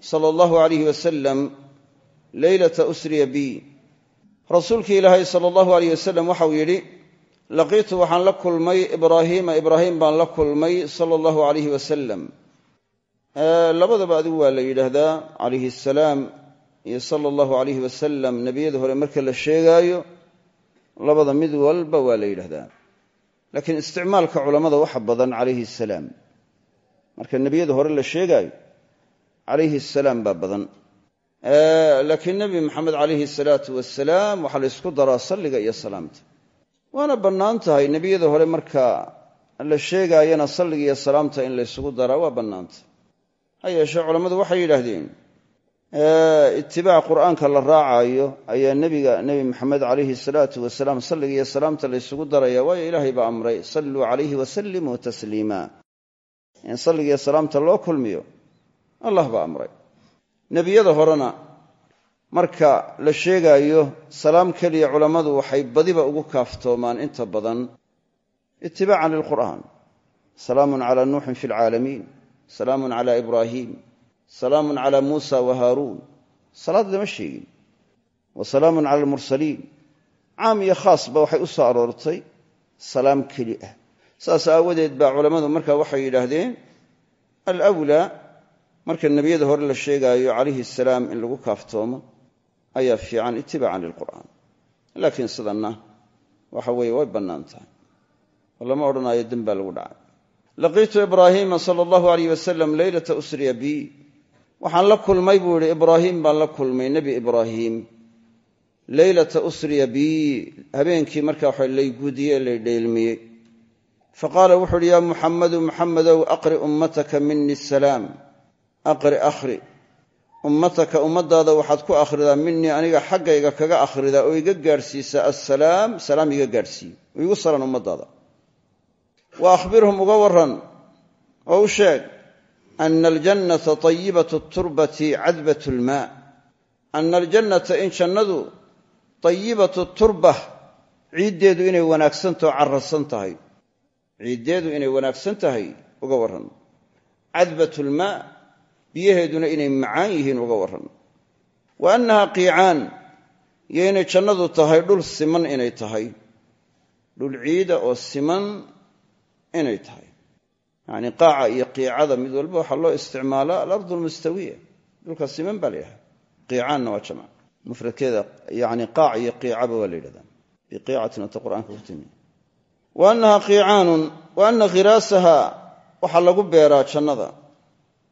A: sala allahu alayh wasalam leylata usriya bi. Rasuulkii ilaahay sala allahu aleyh wasalam waxau yidhi laqiitu waxaan la kulmay ibraahiima ibraahim baan la kulmay sala allahu alayhi wasalam labadaba adigu waa la yidhaahdaa calayhi asalaam iyo sala allahu alayhi wasalam nebiyada hore marka la sheegaayo labada mid walba waa la yidhahdaa laakiin isticmaalka culammada waxa badan calayhi asalaam marka nebiyada hore la sheegaayo calayhi asalaam baa badan. Laakiin nebi maxamed calayhi salaatu wasalaam waxaa la ysku daraa salliga iyo salaamta. Waana bannaan tahay nebiyada hore marka la sheegaayana salliga iyo salaamta in la ysugu daraa waa bannaantah ha culammadu waxay yidhaahdeen itibaac qur'aanka la raacaayo ayaa nebiga nebi maxamed calayhi salaatu wasalaam salliga iyo salaamta la ysugu daraya waayo ilaahay baa amray salluu calayhi wasallimuu tasliima. In salliga iyo salaamta loo kulmiyo allah baa amray. Nebiyada horena marka la sheegaayo salaam keliya culammadu waxay badiba ugu kaaftoomaan inta badan. Itibaacan lilqur'aan salaamun calaa nuuxin fi lcaalamiin salaamun calaa ibraahiim salaamun calaa muusa wa haaruun salaad lama sheegin. Wa salaamun cala almursaliin. Caam iyo khaasba waxay u soo aroortay salaam keli ah. Saas aawadeed baa culammadu marka waxay yidhaahdeen alwlaa marka nebiyada hore la sheegaayo calayhi asalaam in lagu kaaftoomo ayaa fiican itibaacan lilqur'aan. Laakiin sidanna waxa weeye way bannaan tahay. Oo lama odhanaayo dem baa lagu dhacay. Laqiitu ibraahiima sala waxaan la kulmay buu yidhi ibraahiim baan la kulmay nebi ibraahiim leylata usriya bi habeenkii marka waxa laygudiye lay dheelmiyey. Faqaala wuxu uhi yaa muxamadu muxamedow aqri ummataka mini asalaam aqri akhri ummataka ummadaada waxaad ku akhridaa minii aniga xaggayga kaga akhridaa oo iga gaadhsiisa assalaam salaam iga gaadhsiiye igu salan ummadaada wa akhbirhum uga waran oo u sheeg ana aljannata tayibatu turbati cadbat lmaa ana aljannata in jannadu tayibatu turba ciiddeedu inay wanaagsantaho cararsan tahay ciiddeedu inay wanaagsan tahay uga warran cadbat lmaa biyaheeduna inay macaan yihiin uga warran wa annaha qiicaan iyo inay jannadu tahay dhul siman inay tahay oo siman inay yacni qaaca iyo qiicada mid walba waxaa loo isticmaalaa alardu almustawiya dhulka siman baa la yidhahda qiicaanna waa jamc mufradkeeda yani qaac iyo qiicaba waa la yidhahdaa. Biqiicatin ku timi. Wa annaha qiicaanun wa anna khiraasaha waxaa lagu beeraa jannada.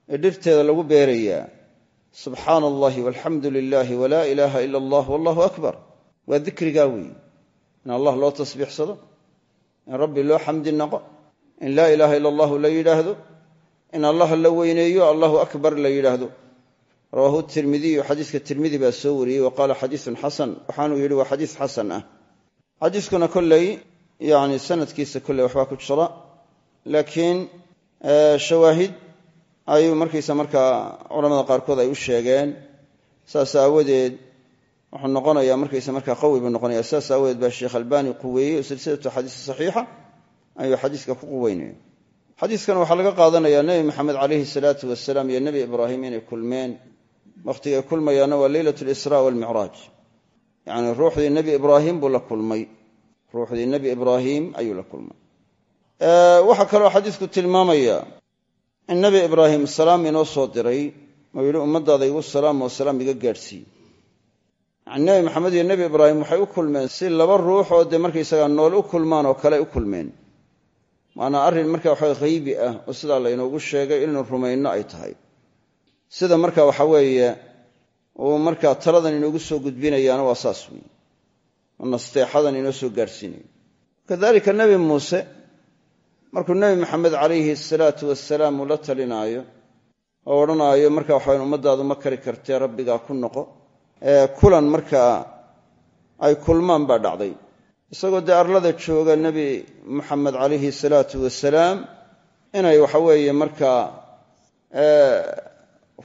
A: Ee dhirteeda lagu beerayaa. Subxaana allahi walxamdu lilaahi walaa allah wallahu akbar. Waa dikrigaa weeye in allah loo tasbiixsado. In rabbi loo xamdi naqo in laa ilaaha ila allahu la yidhaahdo in allah la weyneeyo allahu akbar la yidhaahdo. Rawaahu tirmidiyu xadiiska tirmidi baa soo wariyey wa qaala xadiisun xasan. Waxaanuu yidhi waa xadiis xasan ah. Xadiiskuna kolley yani sanadkiisa kolley waxbaa ku jira laakiin shawaahid ayuu markaysa markaa culamada qaarkood ay u sheegeen. Saas aawadeed wuxuu noqonayaa markaysa markaa qawi buu noqonaya saas aawadeed baa sheekh albani quweeyey silsilatu xadiis saxiixa ayuu xadiiska ku quweynaya xadiiskan waxaa laga qaadanayaa nebi maxamed calayhi salaatu wasalaam iyo nebi ibraahim inay kulmeen. Wakhtigay kulmayaana waa leylat lisraa walmicraaj yacni ruuxdii nebi ibraahim buu la kulmay. Ruuxdii nebi ibraahim ayuu la kulmay. Waxaa kaloo xadiisku tilmaamaya in nebi ibraahim salaam inoo soo diray. Oo yidhi ummaddaada igu salaam oo salaam iga gaadhsiiye yani maxamed iyo nebi ibraahim waxay u kulmeen si laba ruux oo dee markaysagaa nool u kulmaan oo kale u kulmeen maanaa arrin marka waxa haybi ah oo sidaa laynoogu sheegay inaynu rumayno ay tahay. Sida marka waxa weeye uu markaa taladan inoogu soo gudbinayaana waa saas weeye nasteexadan inoo soo gaadhsiinayo kadalika nebi muuse markuu nebi maxamed calayhi asalaatu wasalaam uu la talinaayo oo odhanaayo marka waxawan ummaddaadu ma kari kartee rabbigaa ku noqo. Kulan markaa ay kulmaan baa dhacday isagoo dee arlada jooga nebi muxamed calayhi salaatu wasalaam inay waxa weeye markaa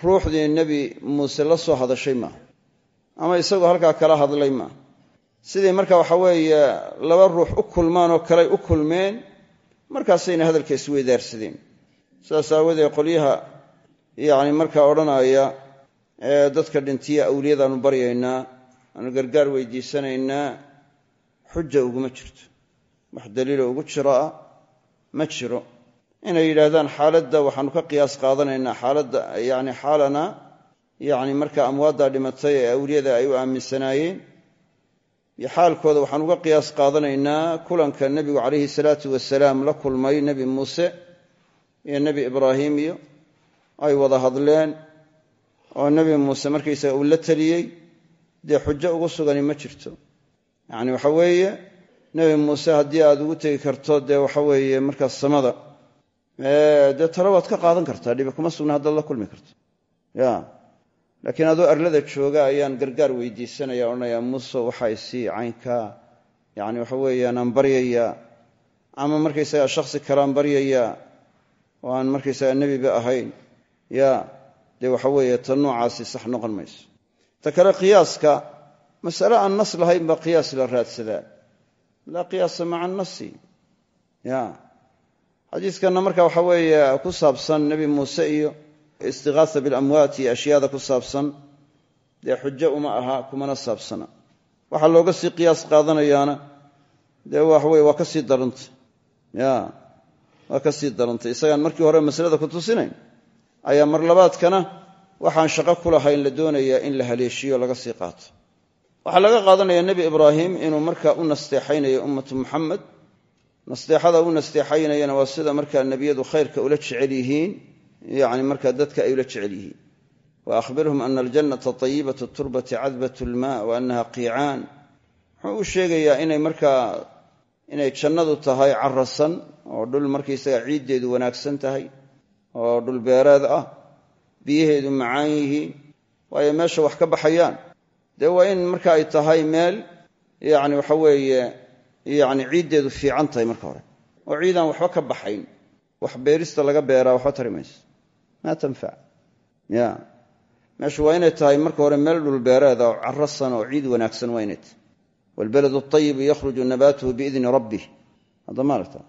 A: ruuxdii nebi muuse la soo hadashay maaha ama isagoo halkaa kala hadlay maaha sidii marka waxa weeye laba ruux u kulmaan oo kaley u kulmeen markaasayna hadalka isweydaarsadeen sidaas aawadeed qolyaha yacni markaa odhanaya ee dadka dhintiya awliyadaanu baryaynaa aanu gargaar weydiisanaynaa xuja uguma jirto. Wax daliilo ugu jiroa ma jiro. Inay yidhaahdaan xaaladda waxaanu ka qiyaas qaadanaynaa. Xaaladda yani xaalana yani marka amwaaddaa dhimatay ee awliyada ay u aaminsanaayeen iyo xaalkooda waxaan uga qiyaas qaadanaynaa. Kulanka nebigu calayhi salaatu wasalaam la kulmay nebi muuse iyo nebi ibraahim iyo ay wada hadleen. Oo nebi muuse markaysaga uu la teliyey dee xujo ugu sugani ma jirto yacni waxa weeye nebi muuse haddii aad ugu tegi karto dee waxa weeye markaas samada. Dee talo waad ka qaadan kartaa dhibi kuma sugna haddaad la kulmi karto. Ya. Laakiin adoo arlada jooga ayaan gargaar weydiisanaya odhanayaa muuse waxaa isii caynkaa yani waxa weeyaan aan baryayaa ama markaysaga shakhsi kaleaan baryayaa oo aan markaysaga nebiba ahayn. Ya. Dee waxa weeye ta noocaasi sax noqon mayso. Ta kale qiyaaska masale aan nas lahayn baa qiyaas la raadsadaa. Laa qiyaasa maca annasi. Ya xadiiskanna marka waxa weeye ku saabsan nebi muuse iyo istiqaasa bilamwaat iyo ashyaada ku saabsan dee xujo uma aha kumana saabsana. Waxaa looga sii qiyaas qaadanayaana dee waxaweye waa ka sii darantay. Ya waa ka sii darantay. Isagaan markii hore masalada ku tusinayn ayaa marlabaadkana waxaan shaqo ku lahayn la doonayaa in la haleeshiyo laga sii qaato waxaa laga qaadanaya nebi ibraahim inuu marka u nasteexaynayo ummatu muxamed nasteexada u nasteexaynayana waa sida markaa nebiyadu khayrka ula jecel yihiin yani markaa dadka ay ula jecel yihiin. Wa ana aljannata tayibatu turbati cadbat lmaa wa annaha qiicaan muxuu u sheegayaa inay markaa inay jannadu tahay carasan oo dhul markaysaga ciiddeedu wanaagsan tahay oo dhul beereed ah biyaheedu macaan yihiin waayo meesha wax ka baxayaan dee waa in marka ay tahay meel yani waxa weeye yani ciiddeedu fiican tahay marka hore. Oo ciidaan waxba ka baxayn. Wax beerista laga beeraa waxba tari mayso. Maa tanfac ya. Meeshu waa inay tahay marka hore meel dhulbeereeda oo carasan oo ciid wanaagsan waa inay tahay. Waalbaladu ayibu yakhruju nabaatuhu biidni rabbih. Hadda maaragta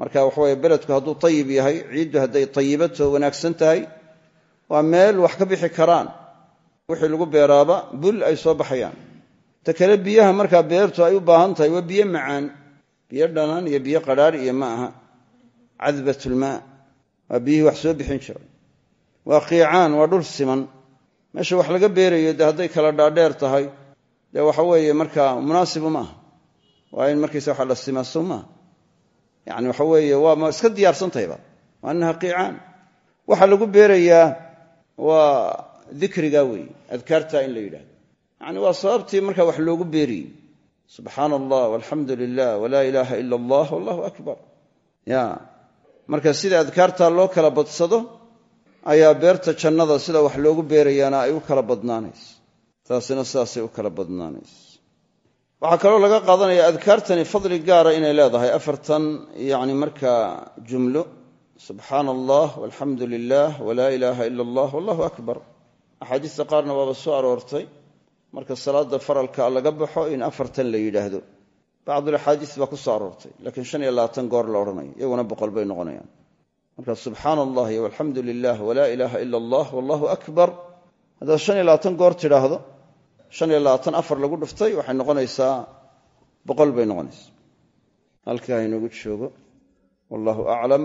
A: marka waxaweye beledku hadduu ayib yahay ciiddu hadday tayibato wanaagsan tahay waa meel wax ka bixi karaan wixii lagu beeraaba bul ay soo baxayaan. Ta kale biyaha markaa beertu ay u baahan tahay waa biyo macaan. Biyo dhanaan iyo biyo qadhaar iyo ma aha. Cadbatulmaa waa biyihii wax soo bixin jiray. Waa qiicaan waa dhul siman. Meesha wax laga beerayo dee hadday kala dhaadheer tahay dee waxa weeye markaa munaasibu maaha waa in markaysa waxa la simaaso maaha yani waxa weeye waa iska diyaarsantahayba wa annaha qiicaan. Waxa lagu beerayaa waa dikriga weeye adkaarta in la yidhahdo yani waa sababtii marka wax loogu beeriyey subxaana allah walxamdu lilah walaa ilaaha ila allah wallahu akbar. Ya marka sida adkaartaa loo kala badsado ayaa beerta jannada sida wax loogu beerayaana ay u kala badnaanayso taasina sidaasay u kala badnaanayso waxaa kaloo laga qaadanaya adkaartani fadli gaara inay leedahay afartan yani markaa jumlo. Subxaana allah walxamdu lilah walaa ilaaha ila allah wallahu akbar axaadiista qaarna waaba soo aroortay. Marka salaada faralka laga baxo in afartan la yidhaahdo. Bacdulaxaadiis baa ku soo aroortay laakiin shan iyo labaatan goor la odhanayo iyaguna boqol bay noqonayaan. Marka subxaana allah iyo walxamdu lilah ila allah wallahu akbar. Haddaad shan iyo labaatan goor tidhaahdo shan iyo labaatan afar lagu dhuftay waxay noqonaysaa boqol bay noqonaysaa. Halkaa inoogu joogo wallahu aclam